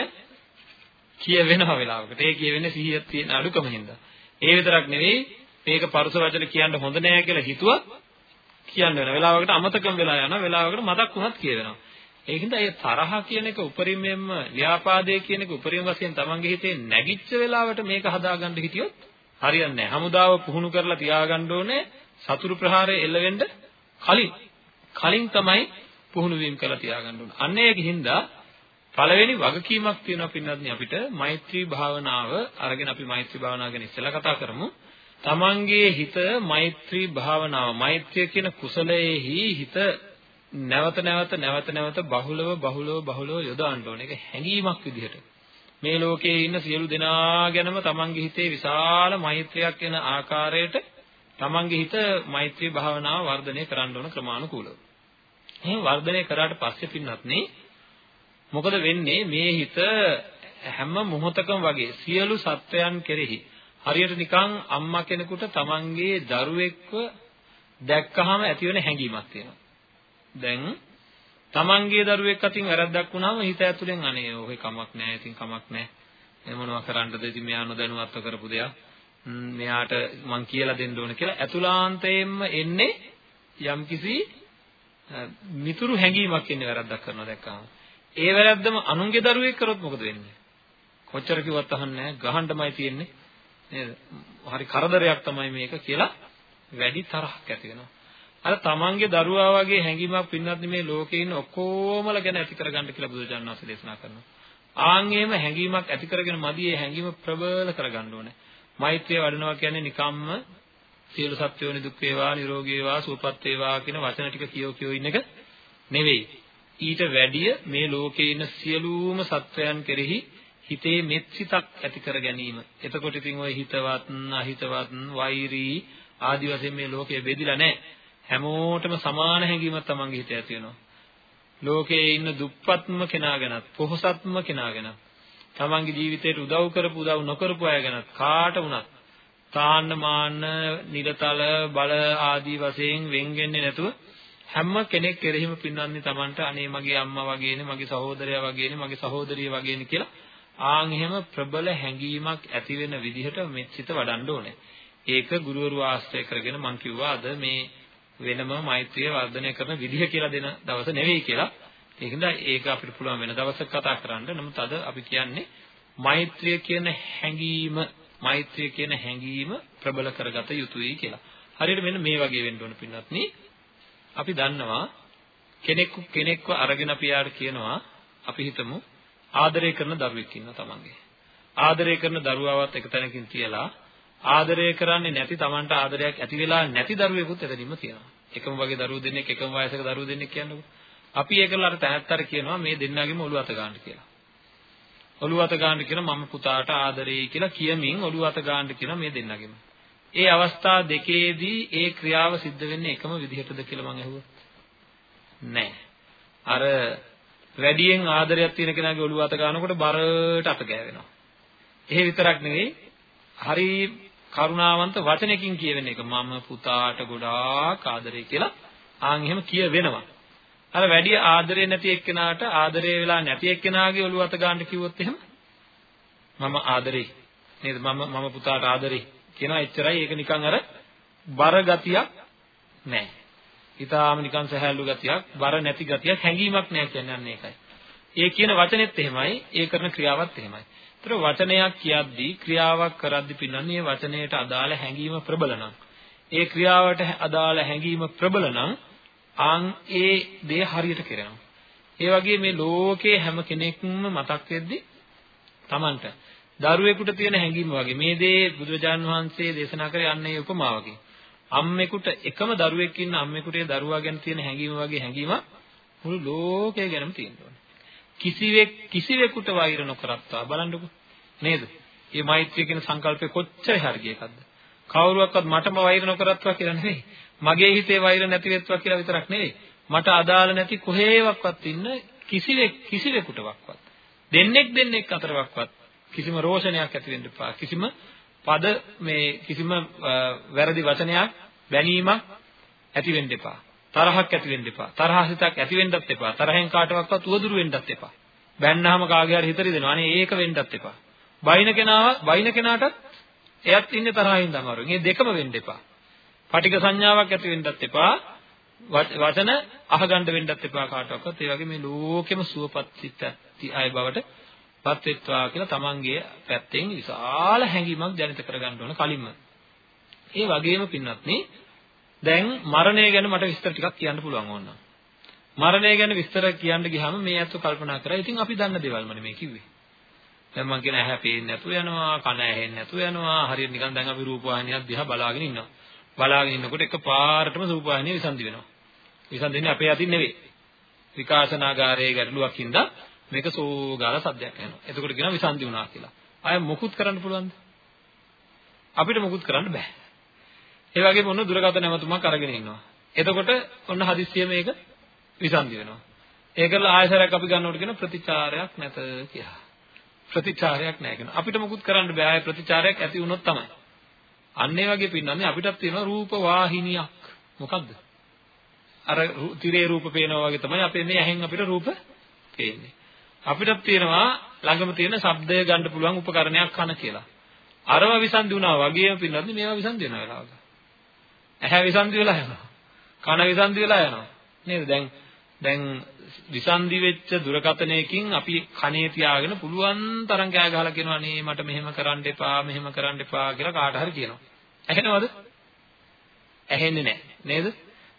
කියවෙනවා වෙලාවකට. ඒ කියවෙන්නේ සිහියක් තියෙන අඩුකම හින්දා. ඒ විතරක් නෙවෙයි මේක පරස වචන කියන්න හොඳ නෑ කියලා හිතුවත් කියන්න වෙන වෙලාවකට අමතකම් වෙලා යනවා වෙලාවකට මතක් වුණත් කියවෙනවා. ඒකින්ද ඒ තරහ කියන එක උපරිමයෙන්ම ව්‍යාපාදයේ කියන එක උපරිම වශයෙන් තමන්ගේ හිතේ නැගිච්ච වෙලාවට මේක හදාගන්න හිටියොත් හරියන්නේ නැහැ හමුදාව පුහුණු කරලා තියාගන්න ඕනේ සතුරු ප්‍රහාරය එල්ලවෙන්න කලින්. කලින් තමයි පුහුණු වීම කරලා තියාගන්න ඕනේ. අන්න ඒකින්ද පළවෙනි වගකීමක් තියෙනවා පින්නත්නි අපිට මෛත්‍රී භාවනාව අරගෙන අපි මෛත්‍රී භාවනාව ගැන ඉස්සෙල්ලා කතා කරමු. තමන්ගේ හිත මෛත්‍රී භාවනාව මෛත්‍රිය කියන කුසලයේහි හිත නැවත නැවත නැවත නැවත බහුලව බහුලව බහුලව යොදවන්න ඕනේ. ඒක හැඟීමක් විදිහට. මේ ලෝකයේ ඉන්න සියලු දෙනා ගැනම තමන්ගේ හිතේ විශාල මෛත්‍රියක් එන ආකාරයට තමන්ගේ හිත මෛත්‍රී භාවනාව වර්ධනය කරන්න ඕන ක්‍රමානුකූලව. එහෙනම් වර්ධනය කරාට පස්සේ පින්නත්නේ මොකද වෙන්නේ මේ හිත හැම මොහොතකම වගේ සියලු සත්වයන් කෙරෙහි හරියට නිකන් අම්මා කෙනෙකුට තමන්ගේ දරුවෙක්ව දැක්කහම ඇතිවෙන හැඟීමක් තියෙනවා. දැන් තමන්ගේ දරුවෙක් අතින් වැරද්දක් වුණාම හිත ඇතුලෙන් අනේ ඔහේ කමක් නැහැ ඉතින් කමක් නැහැ. මේ මොනවා කරන්නද ඉතින් මෙයා නොදැනුවත්ව කරපු දෙයක්. මෙයාට මං කියලා දෙන්න ඕන කියලා ඇතුලාන්තයෙන්ම එන්නේ යම්කිසි මිතුරු හැඟීමක් එන්නේ වැරද්දක් කරනවා දැක්කම. ඒ වැරද්දම අනුන්ගේ දරුවෙක් කරොත් මොකද වෙන්නේ? කොච්චර කිව්වත් අහන්නේ නැහැ. ගහන්නමයි තියෙන්නේ. නේද? හරි කරදරයක් තමයි මේක කියලා වැඩි තරහක් ඇති වෙනවා. අර තමන්ගේ දරුවා වගේ හැඟීමක් පින්නත් මේ ලෝකේ ඉන්න ඔක්කොමල ගැන ඇති කරගන්න කියලා බුදුචානන් වහන්සේ දේශනා කරනවා. ආන් එහෙම හැඟීමක් ඇති කරගෙන මදි ඒ හැඟීම ප්‍රබල කරගන්න ඕනේ. මෛත්‍රිය වඩනවා කියන්නේ නිකම්ම සියලු සත්වෝනි දුක් වේවා නිරෝගී වේවා සුවපත් වේවා කියන වචන ටික කියෝ කියෝ ඉන්න එක නෙවෙයි. ඊට වැඩිය මේ ලෝකේ ඉන්න සියලුම සත්වයන් කෙරෙහි හිතේ මෙත්සිතක් ඇති කර ගැනීම. එතකොට ඉතින් ওই හිතවත්, අහිතවත්, වෛරී ආදි වශයෙන් මේ ලෝකය බෙදිලා නැහැ. හැමෝටම සමාන හැඟීමක් තමන්ගේ හිතේ ඇති වෙනවා. ලෝකයේ ඉන්න දුප්පත්ම කෙනා ගැනත්, පොහොසත්ම කෙනා ගැනත්, තමන්ගේ ජීවිතයට උදව් කරපු උදව් නොකරපු අය ගැනත් කාට වුණත් තාන්න මාන්න නිරතල බල ආදී වශයෙන් වෙන් වෙන්නේ නැතුව හැම කෙනෙක් කෙරෙහිම පින්වන්නේ Tamanට අනේ මගේ අම්මා වගේනේ මගේ සහෝදරයා වගේනේ මගේ සහෝදරිය වගේනේ කියලා ආන් එහෙම ප්‍රබල හැඟීමක් ඇති වෙන විදිහට මෙත්සිත වඩන්න ඕනේ. ඒක ගුරුවරු ආශ්‍රය කරගෙන මම කිව්වා අද මේ වෙනම මෛත්‍රිය වර්ධනය කරන විදිහ කියලා දෙන දවස නෙවෙයි කියලා. ඒකින්ද ඒක අපිට පුළුවන් වෙන දවසක කතා කරන්න. නමුත් අද අපි කියන්නේ මෛත්‍රිය කියන හැඟීම මෛත්‍රිය කියන හැඟීම ප්‍රබල කරගත යුතුයි කියලා. හරියට මෙන්න මේ වගේ වෙන්න ඕන පින්වත්නි. අපි දන්නවා කෙනෙකු කෙනෙක්ව අරගෙන අපි යාට කියනවා අපි හිතමු ආදරය කරන දරුවෙක් ඉන්නවා තමන්ගේ. ආදරය කරන දරුවාවත් එක තැනකින් තියලා ආදරය කරන්නේ නැති තමන්ට ආදරයක් ඇති වෙලා නැති දරුවෙකුත් එතනින්ම තියෙනවා. එකම වගේ දරුවෝ දෙන්නෙක් එකම වයසක දරුවෝ දෙන්නෙක් කියන්නකො. අපි ඒකලා අර තැනත්තර කියනවා මේ දෙන්නාගෙම ඔළුව අත ගන්න කියලා. ඔළුව අත ගන්න කියන මම පුතාට ආදරෙයි කියලා කියමින් ඔළුව අත ගන්න කියන මේ දෙන්නාගෙම. ඒ අවස්ථා දෙකේදී ඒ ක්‍රියාව සිද්ධ වෙන්නේ එකම විදිහටද කියලා මම අහුවා. නෑ. අර වැඩියෙන් ආදරයක් තියෙන කෙනාගේ ඔළුව අත ගන්නකොට බරට අත ගෑවෙනවා. එහෙ විතරක් නෙවෙයි හරි කරුණාවන්ත වචනකින් කියවෙන එක මම පුතාට ගොඩාක් ආදරේ කියලා ආන් එහෙම කියවෙනවා. අර වැඩි ආදරේ නැති එක්කෙනාට ආදරේ වෙලා නැති එක්කෙනාගේ ඔළුව අත ගන්න කිව්වොත් එහෙම මම ආදරේ නේද මම මම පුතාට ආදරේ කියනවා එච්චරයි ඒක නිකන් අර බර ගතියක් නැහැ. ඊටාම නිකන් සහැල්ලු ගතියක් බර නැති ගතියක් හැඟීමක් නැහැ කියන්නේ අන්න ඒකයි. ඒ කියන වචනේත් එහෙමයි ඒ කරන ක්‍රියාවත් එහෙමයි. ඒතර වචනයක් කියද්දී ක්‍රියාවක් කරද්දී පින්නන්නේ වචනයට අදාළ හැඟීම ප්‍රබල නම් ඒ ක්‍රියාවට අදාළ හැඟීම ප්‍රබල නම් ආන් ඒ දේ හරියට කරනවා. ඒ වගේ මේ ලෝකේ හැම කෙනෙක්ම මතක් වෙද්දී Tamanට දරුවෙකුට තියෙන හැඟීම වගේ මේ දේ බුදුරජාන් වහන්සේ දේශනා කරේ යන්නේ උපමාවකින්. අම්මෙකුට එකම දරුවෙක් ඉන්න අම්මෙකුට ඒ දරුවා ගැන තියෙන හැඟීම වගේ හැඟීමක් මුළු ලෝකය ගැනම තියෙනවා. කිසිවෙක් කිසිවෙකුට වෛර නොකරත්වා බලන්නකෝ නේද? මේ මෛත්‍රිය කියන සංකල්පය කොච්චර හරිය එකක්ද? කවුරුවක්වත් මටම වෛර නොකරත්වා කියලා නෙවෙයි. මගේ හිතේ වෛර නැති වෙත්වා කියලා විතරක් නෙවෙයි. මට අදාළ නැති කොහේවත් ඉන්න කිසිවෙක් කිසිවෙකුටවත් දෙන්නෙක් දෙන්නෙක් අතරවත් කිසිම රෝෂණයක් ඇති වෙන්න එපා. කිසිම පද මේ කිසිම වැරදි වචනයක් බැනීමක් ඇති වෙන්න එපා. තරහක් ඇති වෙන්න එපා. තරහසිතක් ඇති වෙන්නත් එපා. තරහෙන් කාටවත් උවදුරු වෙන්නත් එපා. බැන්නාම කාගේ හරි හිත රිදෙනවා. අනේ ඒක වෙන්නත් එපා. බයින කෙනාව බයින කෙනාටත් එයත් ඉන්නේ තරහින් අමාරුයි. මේ දෙකම වෙන්න එපා. පටික සංඥාවක් ඇති වෙන්නත් එපා. වචන අහගන්න වෙන්නත් එපා කාටවත්. ඒ වගේ මේ ලෝකෙම සුවපත් සිත් ඇති අය බවට පත් වෙත්වා කියලා තමන්ගේ පැත්තෙන් විශාල හැඟීමක් ජනිත කරගන්න ඕන කලින්ම. ඒ වගේම පින්වත්නි දැන් මරණය ගැන මට විස්තර ටිකක් කියන්න පුළුවන් ඕනනම්. මරණය ගැන විස්තර කියන්න ගියාම මේ අතට කල්පනා කරා. ඉතින් අපි දන්න දේවල්ම නෙමෙයි කිව්වේ. දැන් මං කියන ඇහැ පේන්නේ නැතුව යනවා, කන ඇහෙන්නේ නැතුව යනවා. හරියට නිකන් දැන් අපි රූපවාහිනියක් දිහා බලාගෙන ඉන්නවා. බලාගෙන ඉන්නකොට එකපාරටම රූපවාහිනිය විසන්දි වෙනවා. විසන්දින්නේ අපේ අතින් නෙවෙයි. විකාශනාගාරයේ ගැටලුවක් හින්දා මේක සෝගාල සද්දයක් යනවා. එතකොට කියනවා විසන්දි වුණා කියලා. ආය මොකුත් කරන්න පුළුවන්ද? අපිට මොකුත් කරන්න බෑ. ඒ වගේම ඔන්න දුරකථන නැමතුමක් අරගෙන ඉන්නවා. එතකොට ඔන්න හදිස්සිය මේක විසන්දි වෙනවා. ඒකල ආයසරයක් අපි ගන්නකොට කියන ප්‍රතිචාරයක් නැත කියලා. ප්‍රතිචාරයක් නැහැ කියන. අපිට මොකුත් කරන්න බෑ. ආය ප්‍රතිචාරයක් ඇති වුණොත් තමයි. අන්න ඒ වගේ පින්නන්නේ අපිටත් තියෙනවා රූප වාහිනියක්. මොකද්ද? අර තිරේ රූප පේනවා වගේ තමයි අපේ මේ ඇහෙන් අපිට රූප පේන්නේ. අපිටත් තියෙනවා ළඟම තියෙන ශබ්දය ගන්න පුළුවන් උපකරණයක් කන කියලා. අරව විසන්දි වුණා වගේම පින්නන්නේ මේවා විසන්දි වෙන වෙලාවක. ඇහැ විසන්දි වෙලා යනවා. කන විසන්දි වෙලා යනවා. නේද? දැන් දැන් විසන්දි වෙච්ච දුරකථනයකින් අපි කනේ තියාගෙන පුළුවන් තරම් කෑ ගහලා කියනවා නේ මට මෙහෙම කරන්න එපා මෙහෙම කරන්න එපා කියලා කාට හරි කියනවා. ඇහෙනවද? ඇහෙන්නේ නැහැ. නේද?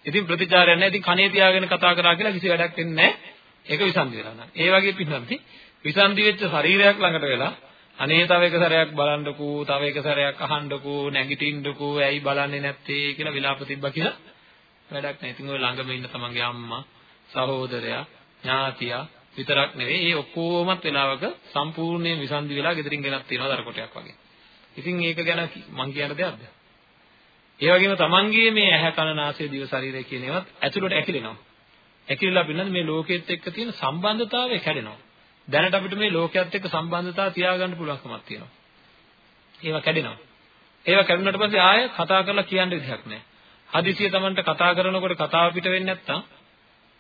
ඉතින් ප්‍රතිචාරයක් නැහැ. ඉතින් කනේ තියාගෙන කතා කරා කියලා කිසි වැඩක් වෙන්නේ නැහැ. ඒක විසන්දි වෙලා නැහැ. ඒ වගේ පින්නන්ති විසන්දි වෙච්ච ශරීරයක් ළඟට වෙලා අනේ තව එක සැරයක් බලන්නකෝ, තව එක සැරයක් අහන්නකෝ, නැගිටින්නකෝ, ඇයි බලන්නේ නැත්තේ කියලා විලාප තිබ්බා කියලා වැඩක් නැහැ. ඉතින් ඔය ළඟම ඉන්න තමන්ගේ අම්මා, සහෝදරයා, ඥාතියා විතරක් නෙවෙයි, ඒ ඔක්කොමත් වෙලාවක සම්පූර්ණයෙන් විසන්දි වෙලා ගෙදරින් ගෙනත් තියනවා දර කොටයක් වගේ. ඉතින් ඒක ගැන මං කියන දෙයක්ද? ඒ වගේම තමන්ගේ මේ ඇහැ කන නාසය දිව ශරීරය කියන ඒවාත් ඇතුළට ඇකිලෙනවා. ඇකිලිලා පින්නන්නේ මේ ලෝකෙත් එක්ක තියෙන සම්බන්ධතාවය කැඩෙනවා. දැනට අපිට මේ ලෝකයේත් එක්ක සම්බන්ධතාව තියාගන්න පුළුවන්කමක් තියෙනවා. ඒවා කැඩෙනවා. ඒවා කැඩුණාට පස්සේ ආය කතා කරලා කියන්න විදිහක් නැහැ. හදිසිය Tamanට කතා කරනකොට කතාව පිට වෙන්නේ නැත්තම්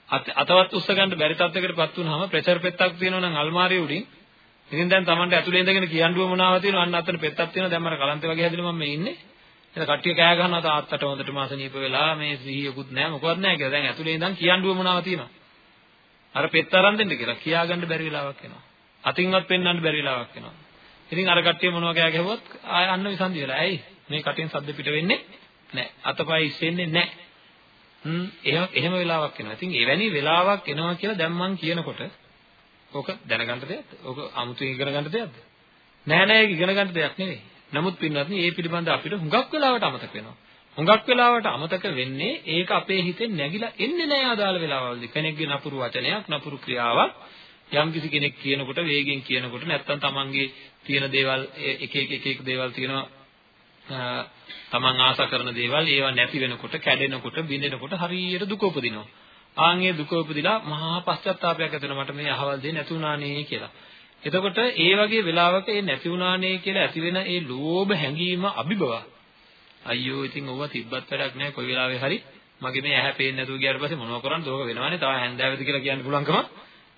අතවත් උස්ස ගන්න බැරි තත්යකටපත් වුනහම ප්‍රෙෂර් පෙත්තක් තියෙනවා නම් අල්මාරිය උඩින් ඉතින් දැන් Tamanට ඇතුලේ ඉඳගෙන කියන්න උවමනාව තියෙනවා අන්න අතන පෙත්තක් තියෙනවා දැන් මර කලන්තේ වගේ හැදිලා මම මේ ඉන්නේ එතන කට්ටිය කෑ ගහනවා තාත්තට හොඳට මාසනීප වෙලා මේ සිහියකුත් නැහැ මොකවත් නැහැ කියලා දැන් ඇතුලේ ඉඳන් කියන්න උවමනාව තියෙනවා අර පෙත්ත අරන් දෙන්න කියලා කියාගන්න බැරි වෙලාවක් එනවා. අතින්වත් පෙන්වන්න බැරි වෙලාවක් එනවා. ඉතින් අර කට්ටිය මොනවා කෑ ගැහුවත් ආය අන්න විසන්දි වෙලා. ඇයි? මේ කටින් සද්ද පිට වෙන්නේ නැහැ. අතපය ඉස්සෙන්නේ නැහැ. හ්ම් එහෙම එහෙම වෙලාවක් එනවා. ඉතින් එවැනි වෙලාවක් එනවා කියලා දැන් මං කියනකොට ඕක දැනගන්න දෙයක්ද? ඕක අමුතුවෙන් ඉගෙන ගන්න දෙයක්ද? නෑ නෑ ඒක ඉගෙන ගන්න දෙයක් නෙවෙයි. නමුත් පින්වත්නි මේ පිළිබඳ අපිට හුඟක් වෙලාවට අමතක වෙනවා. හුඟක් වෙලාවට අමතක වෙන්නේ ඒක අපේ හිතෙන් නැగిලා එන්නේ නැහැ අදාළ වෙලාවවලදී. කෙනෙක්ගේ නපුරු වචනයක්, නපුරු ක්‍රියාවක් යම් කිසි කෙනෙක් කියනකොට වේගෙන් කියනකොට නැත්තම් තමන්ගේ තියෙන දේවල් එක එක එක එක දේවල් තියෙනවා තමන් ආශා කරන දේවල් ඒවා නැති වෙනකොට කැඩෙනකොට බිඳෙනකොට හරියට දුක උපදිනවා. ආන්ගේ දුක උපදිලා මහා පශ්චාත්තාවයක් ඇති වෙනවා මට මේ අහවල් දෙය නැති වුණානේ කියලා. එතකොට ඒ වගේ වෙලාවක ඒ නැති වුණානේ කියලා ඇති වෙන ඒ ලෝභ හැඟීම අභිබව. අයියෝ ඉතින් ඕවා තිබ්බත් වැඩක් නැහැ කොයි වෙලාවෙ හරි මගේ මේ ඇහැ පේන්නේ නැතුව ගියාට පස්සේ මොනව කරන්නද ඕක වෙනවනේ තව හැන්දෑවෙද කියලා කියන්න පුළුවන්කම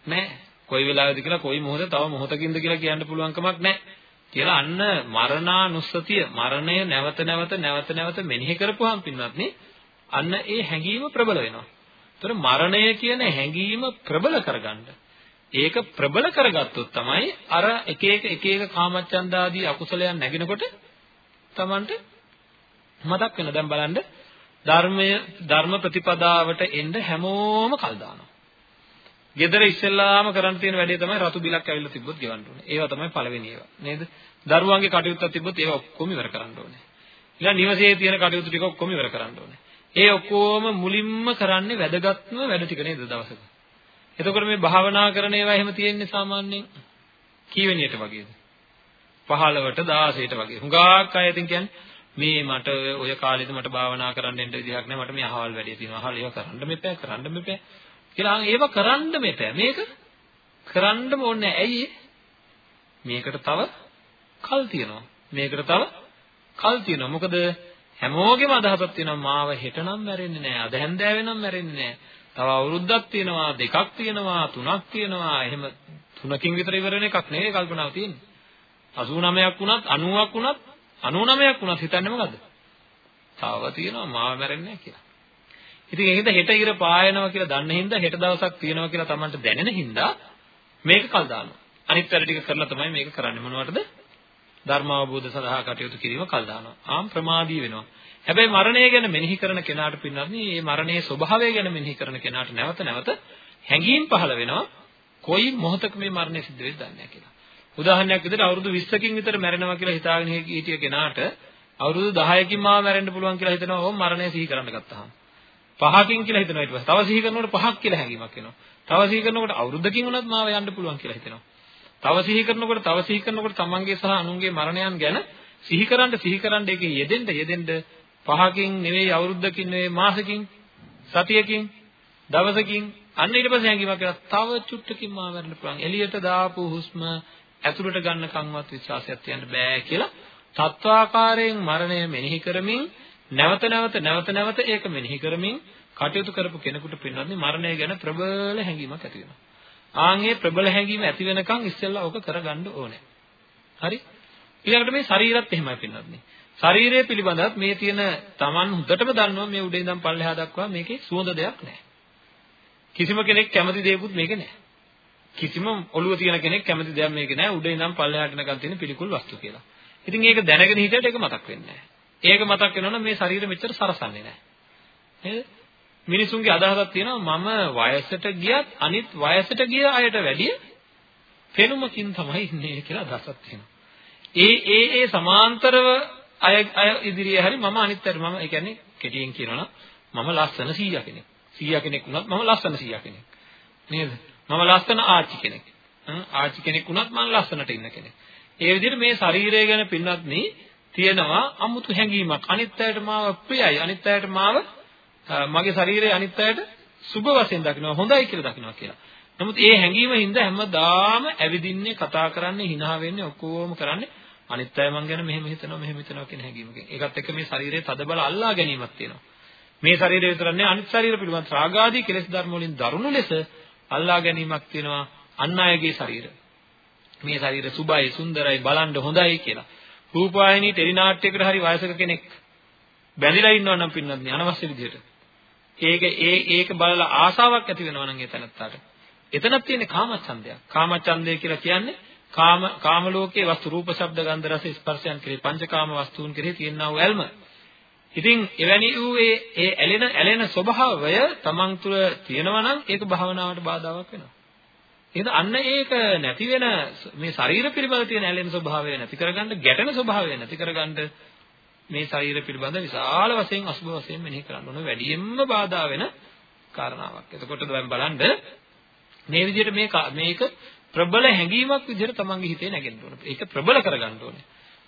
නැහැ. කොයි වෙලාවෙද කියලා කොයි මොහොතේ තව මොහොතකින්ද කියලා කියන්න පුළුවන් කමක් නැහැ. කියලා අන්න මරණානුස්සතිය මරණය නැවත නැවත නැවත නැවත මෙනෙහි කරපුවාම පින්වත්නි අන්න ඒ හැඟීම ප්‍රබල වෙනවා. ඒතර මරණය කියන හැඟීම ප්‍රබල කරගන්න. ඒක ප්‍රබල කරගත්තොත් තමයි අර එක එක එක එක කාමච්ඡන්දාදී අකුසලයන් නැගිනකොට Tamanට මතක් වෙන දැන් බලන්න ධර්මය ධර්ම ප්‍රතිපදාවට එන්න හැමෝම කල් දානවා. ගෙදර ඉස්සෙල්ලාම කරන්න තියෙන වැඩේ තමයි රතු බිලක් ඇවිල්ලා තිබ්බොත් ගෙවන්න ඕනේ. ඒවා තමයි පළවෙනි ඒවා. නේද? දරුවන්ගේ කටයුත්තක් තිබ්බොත් ඒවා ඔක්කොම ඉවර කරන්න ඕනේ. ඊළඟ නිවසේ තියෙන කටයුතු ටික ඔක්කොම ඉවර කරන්න ඕනේ. ඒ ඔක්කොම මුලින්ම කරන්නේ වැදගත්ම වැඩ ටික නේද දවසක. එතකොට මේ භාවනා කරන ඒවා එහෙම තියෙන්නේ සාමාන්‍යයෙන් කීවෙනියට වගේද? 15ට 16ට වගේ. හුඟක් අය ඉතින් කියන්නේ මේ මට ඔය කාලෙද මට භාවනා කරන්න එන්න විදිහක් නැහැ මට මේ අහවල් වැඩේ තියෙනවා. අහවල් ඒවා කරන්න මෙපෑ කරන්න මෙපෑ කියලා ඒව කරන්න මෙපෑ. මේක කරන්නම ඕනේ ඇයි මේකට තව කල් තියෙනවා. මේකට තව කල් තියෙනවා. මොකද හැමෝගෙම අදහසක් තියෙනවා මාව හෙටනම් මැරෙන්නේ නැහැ. අද හැන්දෑවෙනම් මැරෙන්නේ නැහැ. තව අවුරුද්දක් තියෙනවා, දෙකක් තියෙනවා, තුනක් තියෙනවා. එහෙම තුනකින් විතර ඉවර වෙන එකක් නෙවෙයි කල්පනාව තියෙන්නේ. 89ක් වුණත් 90ක් වුණත් 99ක් වුණත් හිතන්නේ මොකද්ද? තව තියෙනවා මාව මැරෙන්නේ නැහැ කියලා. ඉතින් ඒ හින්දා හෙට ඉර පායනවා කියලා දන්න හින්දා හෙට දවසක් තියෙනවා කියලා Tamanට දැනෙන හින්දා මේක කල් දානවා. අනිත් වැඩ ටික කරලා තමයි මේක කරන්නේ මොනවටද? ධර්ම අවබෝධ සඳහා කටයුතු කිරීම කල් දානවා. ආම් ප්‍රමාදී වෙනවා. හැබැයි මරණය ගැන මෙනෙහි කරන කෙනාට පින්නත් මේ මරණයේ ස්වභාවය ගැන මෙනෙහි කරන කෙනාට නැවත නැවත හැඟීම් පහළ වෙනවා. කොයි මොහොතක මේ මරණය සිද්ධ වෙයිද දන්නේ නැහැ කියලා. උදාහරණයක් විදිහට අවුරුදු 20කින් විතර මැරෙනවා කියලා හිතාගෙන හිටිය කෙනාට අවුරුදු 10කින් මාව මැරෙන්න පුළුවන් කියලා හිතනවා ඕම් මරණය සිහි කරන්න ගත්තාම. පහකින් කියලා හිතනවා ඊට පස්සේ. තව සිහි කරනකොට පහක් කියලා හැඟීමක් එනවා. තව සිහි කරනකොට අවුරුද්දකින් උනත් මාව යන්න පුළුවන් කියලා හිතෙනවා. තව සිහි කරනකොට තව සිහි කරනකොට තමන්ගේ සහ අනුන්ගේ මරණයන් ගැන සිහි කරන්න සිහි කරන්න ඒකේ යෙදෙන්න යෙදෙන්න පහකින් නෙවෙයි අවුරුද්දකින් නෙවෙයි මාසෙකින් සතියකින් දවසකින් අන්න ඊට පස්සේ හැඟීමක් එනවා තව චුට්ටකින් මාව මරන්න පුළුවන්. එළියට දාපු හුස්ම ඇතුළට ගන්න කම්වත් විශ්වාසයක් තියන්න බෑ කියලා තත්වාකාරයෙන් මරණය මෙනෙහි කරමින් නැවත නැවත නැවත නැවත ඒක මෙනෙහි කරමින් කටයුතු කරපු කෙනෙකුට පින්නන්නේ මරණය ගැන ප්‍රබල හැඟීමක් ඇති වෙනවා. ආන්ගේ ප්‍රබල හැඟීම ඇති වෙනකන් ඉස්සෙල්ලා ඕක කරගන්න ඕනේ. හරි? ඊළඟට මේ ශරීරත් එහෙමයි පින්නන්නේ. ශරීරය පිළිබඳවත් මේ තියෙන Taman හුදටම දන්නවා මේ උඩින් ඉඳන් පල්ලෙහා දක්වා මේකේ සුවඳ දෙයක් නැහැ. කිසිම කෙනෙක් කැමති දෙයක්වත් මේකේ නැහැ. කිසිම ඔළුව තියෙන කෙනෙක් කැමති දෙයක් මේකේ නැහැ. උඩින් ඉඳන් පල්ලෙහාට යනකම් තියෙන පිළිකුල් වස්තු කියලා. ඉතින් ඒක දැනගෙන හිටියට ඒක මතක් වෙන්නේ නැහැ. ඒක මතක් වෙනවනම් මේ ශරීරෙ මෙච්චර සරසන්නේ නැහැ. නේද? මිනිසුන්ගේ අදහසක් තියෙනවා මම වයසට ගියත් අනිත් වයසට ගිය අයට වැඩිය පෙනුමකින් තමයි ඉන්නේ කියලා අදහසක් තියෙනවා. ඒ ඒ ඒ සමාන්තරව අය අය ඉදිරියේ හරි මම අනිත් අයට මම ඒ කියන්නේ කෙටියෙන් කියනවනම් මම ලස්සන 100 කෙනෙක්. 100 කෙනෙක් වුණත් මම ලස්සන 100 කෙනෙක්. නේද? මම ලස්සන ආච්චි කෙනෙක්. ආච්චි කෙනෙක් වුණත් මම ලස්සනට ඉන්න කෙනෙක්. ඒ විදිහට මේ ශරීරය ගැන පින්වත් මේ තියෙනවා අමුතු හැඟීමක්. අනිත් අයට මාව ප්‍රියයි. අනිත් අයට මාව මගේ ශරීරය අනිත් අයට සුබ වශයෙන් දකිනවා හොඳයි කියලා දකිනවා කියලා. නමුත් ඒ හැඟීම හින්දා හැමදාම ඇවිදින්නේ කතා කරන්නේ hina වෙන්නේ ඔක්කොම කරන්නේ අනිත් අය මං ගැන මෙහෙම හිතනවා මෙහෙම හිතනවා කියන හැඟීමකින්. ඒකත් එක්ක මේ ශරීරයේ තදබල අල්ලා ගැනීමක් තියෙනවා. මේ ශරීරය විතරක් නෙවෙයි අනිත් ශරීර පිළිබඳ රාගාදී කෙලෙස් ධර්ම වලින් දරුණු ලෙස අල්ලා ගැනීමක් තියෙනවා අන් අයගේ ශරීර. මේ ශරීර සුබයි සුන්දරයි බලන්න හොඳයි කියලා. රූපවාහිනී ටෙලි නාට්‍යයකට හරි වයසක කෙනෙක් බැඳිලා ඉන්නවා නම් පින්නත් අනවශ්‍ය විදිහට. ඒක ඒ ඒක බලලා ආසාවක් ඇති වෙනවා නම් ඒ තැනත්තාට. එතනක් තියෙන්නේ කාමච්ඡන්දයක්. කාමච්ඡන්දය කියලා කියන්නේ කාම කාම ලෝකයේ වස්තු රූප ශබ්ද ගන්ධ රස ස්පර්ශයන් කෙරෙහි පංචකාම වස්තුන් කෙරෙහි තියෙනා වූ ඇල්ම. ඉතින් එවැනි වූ ඒ ඒ ඇලෙන ඇලෙන ස්වභාවය තමන් තුළ තියෙනවා නම් ඒක භාවනාවට බාධාවක් වෙනවා. එහෙනම් අන්න ඒක නැති වෙන මේ ශරීර පිළිබඳ තියෙන ඇලෙන ස්වභාවය නැති කරගන්න ගැටෙන ස්වභාවය නැති කරගන්න මේ ශරීර පිළිබඳ විශාල වශයෙන් අසුභ වශයෙන් මෙනෙහි කරන්න ඕන වැඩියෙන්ම බාධා වෙන කාරණාවක්. එතකොට දැන් බලන්න මේ විදිහට මේ මේක ප්‍රබල හැඟීමක් විදිහට තමන්ගේ හිතේ නැගෙන්න ඕන. ඒක ප්‍රබල කරගන්න ඕනේ.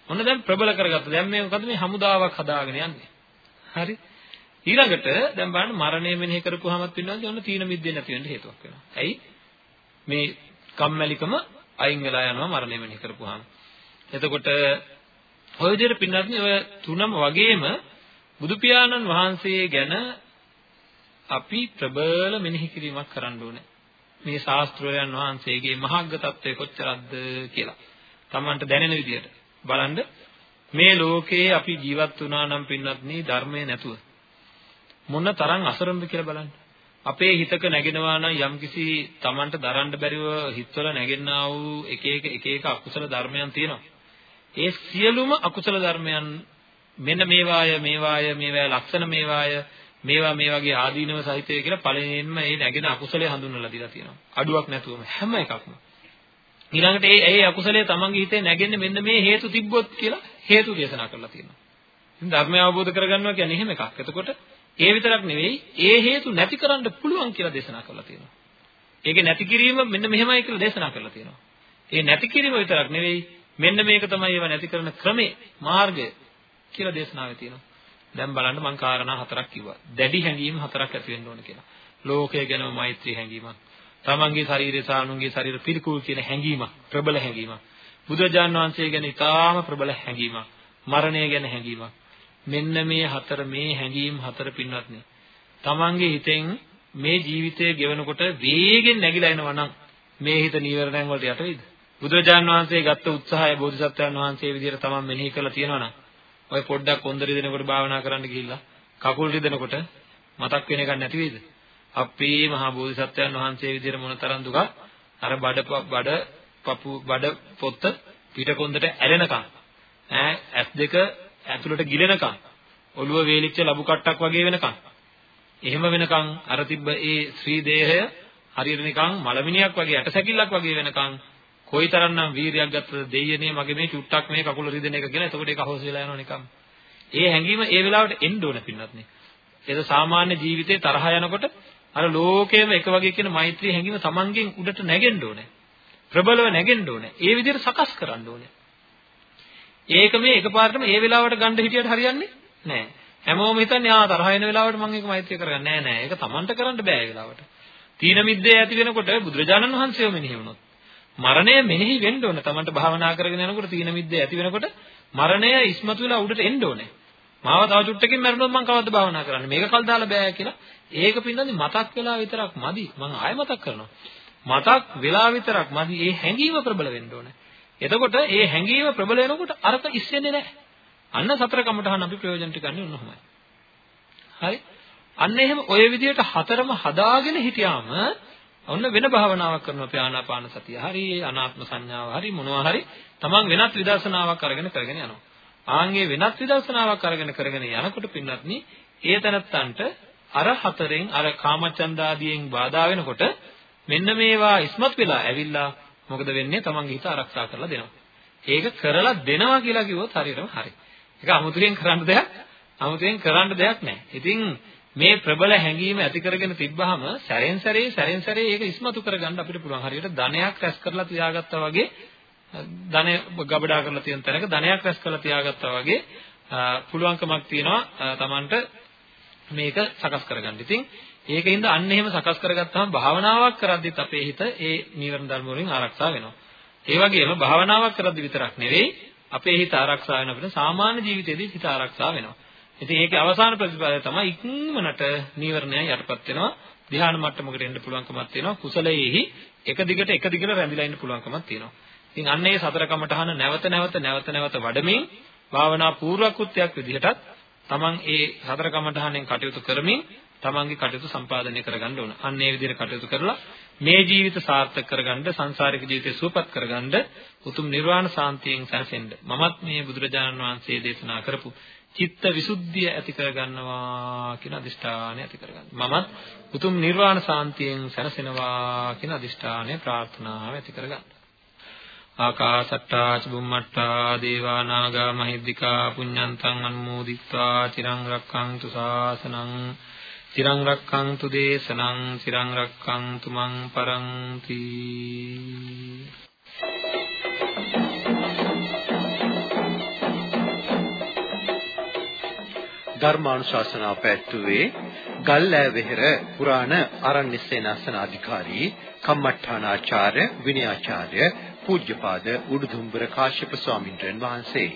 ඔන්න දැන් ප්‍රබල කරගත්තා. දැන් මේ මොකද මේ හමුදාවක් හදාගෙන යන්නේ. හරි? ඊළඟට දැන් බලන්න මරණය මෙනෙහි කරපුවාමත් වෙනවා ඔන්න තීන මිද්දේ නැති වෙන්න හේතුවක් වෙනවා. ඇයි? මේ කම්මැලිකම අයින් වෙලා යනවා මරණය මෙනෙහි කරපුවාම. එතකොට ඔය විදිහට පින්නත් ඔය තුනම වගේම බුදු පියාණන් වහන්සේ ගැන අපි ප්‍රබල මෙනෙහි කිරීමක් කරන්න ඕනේ. මේ ශාස්ත්‍රෝයන් වහන්සේගේ මහග්ග తත්වය කොච්චරක්ද කියලා. Tamanට දැනෙන විදිහට බලන්න මේ ලෝකේ අපි ජීවත් වුණා නම් පින්වත්නි ධර්මයේ නැතුව මොන තරම් අසරණද කියලා බලන්න. අපේ හිතක නැගෙනවා නම් යම්කිසි Tamanට දරන්න බැරිව හිතවල නැගෙන්නා වූ එක එක එක එක අකුසල ධර්මයන් තියෙනවා. ඒ සියලුම අකුසල ධර්මයන් මෙන්න මේවාය මේවාය මේවාය ලක්ෂණ මේවාය මේවා මේ වගේ ආදීනව සහිතය කියලා පළවෙනියෙන්ම මේ නැගෙන අකුසලයේ හඳුන්වලා දීලා තියෙනවා. අඩුවක් නැතුවම හැම එකක්ම. ඊළඟට ඒ ඒ අකුසලයේ තමන්ගේ හිතේ නැගෙන්නේ මෙන්න මේ හේතු තිබ්බොත් කියලා හේතු දේශනා කරලා තියෙනවා. ඉතින් ධර්මය අවබෝධ කරගන්නවා කියන්නේ එහෙම එකක්. එතකොට ඒ විතරක් නෙවෙයි ඒ හේතු නැති කරන්න පුළුවන් කියලා දේශනා කරලා තියෙනවා. ඒකේ නැති කිරීම මෙන්න මෙහෙමයි කියලා දේශනා කරලා තියෙනවා. ඒ නැති කිරීම විතරක් නෙවෙයි මෙන්න මේක තමයි ඒවා නැති කරන ක්‍රමේ මාර්ගය කියලා දේශනාවේ තියෙනවා. දැන් බලන්න මම කාරණා හතරක් කිව්වා. දැඩි හැඟීම් හතරක් ඇති වෙන්න ඕන කියලා. ලෝකය ගැනම මෛත්‍රී හැඟීමක්. තමන්ගේ ශරීරය සහ අනුන්ගේ ශරීර පිළිකුල් කියන හැඟීමක්, ප්‍රබල හැඟීමක්. බුදුරජාණන් වහන්සේ ගැන ඉතාම ප්‍රබල හැඟීමක්. මරණය ගැන හැඟීමක්. මෙන්න මේ හතර මේ හැඟීම් හතර පින්වත්නි. තමන්ගේ හිතෙන් මේ ජීවිතය ගෙවනකොට වේගෙන් නැగిලා එනවා නම් මේ හිත නීවරණයන් වලට යට වෙයිද? බුදුරජාණන් වහන්සේ ගත්ත උත්සාහය බෝධිසත්වයන් වහන්සේ විදිහට තමන් මෙනෙහි කරලා තියෙනවා නම් ඔය පොඩ්ඩක් කොන්ද රිදෙනකොට භාවනා කරන්න ගිහිල්ලා කකුල් රිදෙනකොට මතක් වෙන එකක් නැති වෙයිද? අපේ මහා බෝධිසත්වයන් වහන්සේ විදිහට මොනතරම් දුක අර බඩ බඩ පපු බඩ පොත්ත පිටකොන්දට ඇලෙනකම් ඈ ඇස් දෙක ඇතුළට ගිලෙනකම් ඔළුව වේලිච්ච ලබු කට්ටක් වගේ වෙනකම් එහෙම වෙනකම් අර තිබ්බ ඒ ශ්‍රී දේහය හරියට නිකන් මලමිනියක් වගේ ඇටසැකිල්ලක් වගේ වෙනකම් කොයිතරම්නම් වීරියක් ගත්තද දෙයියනේ මගේ මේ චුට්ටක් මේ කකුල රිදෙන එක කියලා. එතකොට ඒක අහෝස් වෙලා යනවා නිකම්. ඒ හැඟීම ඒ වෙලාවට එන්න ඕන පින්නත් නේ ඒක සාමාන්‍ය ජීවිතේ තරහ යනකොට අර ලෝකයේම එක වගේ කියන මෛත්‍රී හැඟීම Tamanගෙන් උඩට නැගෙන්න ඕනේ. ප්‍රබලව නැගෙන්න ඕනේ. ඒ විදිහට සකස් කරන්න ඕනේ. ඒක මේ එකපාරටම ඒ වෙලාවට ගන්න හිටියට හරියන්නේ නැහැ. හැමෝම හිතන්නේ ආ තරහ වෙන වෙලාවට මම ඒක මෛත්‍රිය කරගන්නේ. නැහැ නෑ. ඒක Tamanට කරන්න බෑ ඒ වෙලාවට. තීන මිද්දේ ඇති වෙනකොට බුදුරජාණන් වහන්සේව මෙනෙහි වුණොත් මරණය මෙනෙහි වෙන්න ඕන. Tamanට භාවනා කරගෙන යනකොට තීන මිද්දේ ඇති වෙනකොට මරණය ඉස්මතු වෙලා උඩට එන්න ඕනේ. මාව තව චුට්ටකින් මැරුණොත් මම කවද්ද භාවනා කරන්නේ? මේක කල් දාලා බෑ කියලා. ඒක පින්නන්නේ මතක් වෙලා විතරක් මදි. මම ආයෙ මතක් කරනවා. මතක් වෙලා විතරක් මදි. ඒ හැඟීම ප්‍රබල වෙන්න ඕනේ. එතකොට ඒ හැඟීම ප්‍රබල වෙනකොට අරක ඉස්සෙන්නේ නැහැ. අන්න සතර කමටහන් අපි ප්‍රයෝජනට ගන්න උනහමයි. හරි? අන්න එහෙම ඔය විදිහට හතරම හදාගෙන හිටියාම ඔන්න වෙන භාවනාවක් කරනවා අපි ආනාපාන සතිය. හරි අනාත්ම සංඥාව හරි මොනවා හරි තමන් වෙනත් විදර්ශනාවක් අරගෙන කරගෙන යනවා. ආන්ගේ වෙනත් විදර්ශනාවක් අරගෙන කරගෙන යනකොට පින්වත්නි ඒ තනත්තන්ට අර හතරෙන් අර කාමචන්දාදියෙන් බාධා වෙනකොට මෙන්න මේවා ඉස්මත් වෙලා ඇවිල්ලා මොකද වෙන්නේ තමන්ගේ හිත ආරක්ෂා කරලා දෙනවා. ඒක කරලා දෙනවා කියලා කිව්වොත් හරියටම හරි. ඒක අමුතුවෙන් කරන්න දෙයක් අමුතුවෙන් කරන්න දෙයක් නැහැ. ඉතින් මේ ප්‍රබල හැඟීම ඇති කරගෙන තිබ්බහම සැරෙන් සැරේ සැරෙන් සැරේ ඒක ඉස්මතු කරගන්න අපිට පුළුවන්. හරියට ධනයක් රැස් කරලා තියාගත්තා වගේ ධනය ගබඩා කරලා තියෙන තැනක ධනයක් රැස් කරලා තියාගත්තා වගේ පුළුවන්කමක් තියෙනවා Tamanට මේක සකස් කරගන්න. ඉතින් ඒකින්ද අන්න එහෙම සකස් කරගත්තාම භාවනාවක් කරද්දිත් අපේ හිත ඒ නීවරණ ධර්ම වලින් ආරක්ෂා වෙනවා. ඒ වගේම භාවනාවක් කරද්දි විතරක් නෙවෙයි අපේ හිත ආරක්ෂා වෙන අපිට සාමාන්‍ය ජීවිතේදී හිත ආරක්ෂා වෙනවා. ඉතින් ඒකේ අවසාන ප්‍රතිඵලය තමයි ඉක්මනට නීවරණය යටපත් වෙනවා. ධ්‍යාන මට්ටමකට එන්න පුළුවන්කමක් තියෙනවා. කුසලයේහි එක දිගට එක දිගට රැඳිලා ඉන්න පුළුවන්කමක් තියෙනවා. ඉතින් අන්න ඒ සතර කමඨහන නැවත නැවත නැවත නැවත වඩමින් භාවනා පූර්වකෘත්‍යයක් විදිහටත් තමන් ඒ සතර කමඨහනෙන් කටයුතු කරමින් තමන්ගේ කටයුතු සම්පාදනය කරගන්න ඕන. අන්න ඒ විදිහට කටයුතු කරලා මේ ජීවිත සාර්ථක කරගන්න, සංසාරික ජීවිතය සුවපත් කරගන්න, උතුම් නිර්වාණ සාන්තියෙන් සැනසෙන්න. මමත් මේ බුදුරජාණන් වහන්සේ දේශනා කරපු චිත්ත විසුද්ධිය ඇති කරගන්නවා කියන අදිෂ්ඨානය ඇති කරගන්න. මමත් උතුම් නිර්වාණ සාන්තියෙන් සැනසෙනවා කියන අදිෂ්ඨානය ප්‍රාර්ථනාව ඇති කරගන්න. ආකාසට්ටා චුම්මට්ටා දේවා නාග මහිද්దికා පුඤ්ඤන්තං අනුමෝදිත්වා චිරං රක්ඛන්තු ශාසනං චිරං රක්ඛන්තු දේශනං චිරං රක්ඛන්තු මං පරන්ති ධර්මානුශාසනා පැවැත්වුවේ ගල්ලෑ වෙහෙර පුරාණ ආරණ්‍ය සේනාසනාධිකාරී කම්මඨානාචාර්ය විනයාචාර්ය පූජ්‍යපාද උඩුදුම්බර කාශ්‍යප ස්වාමින්වහන්සේ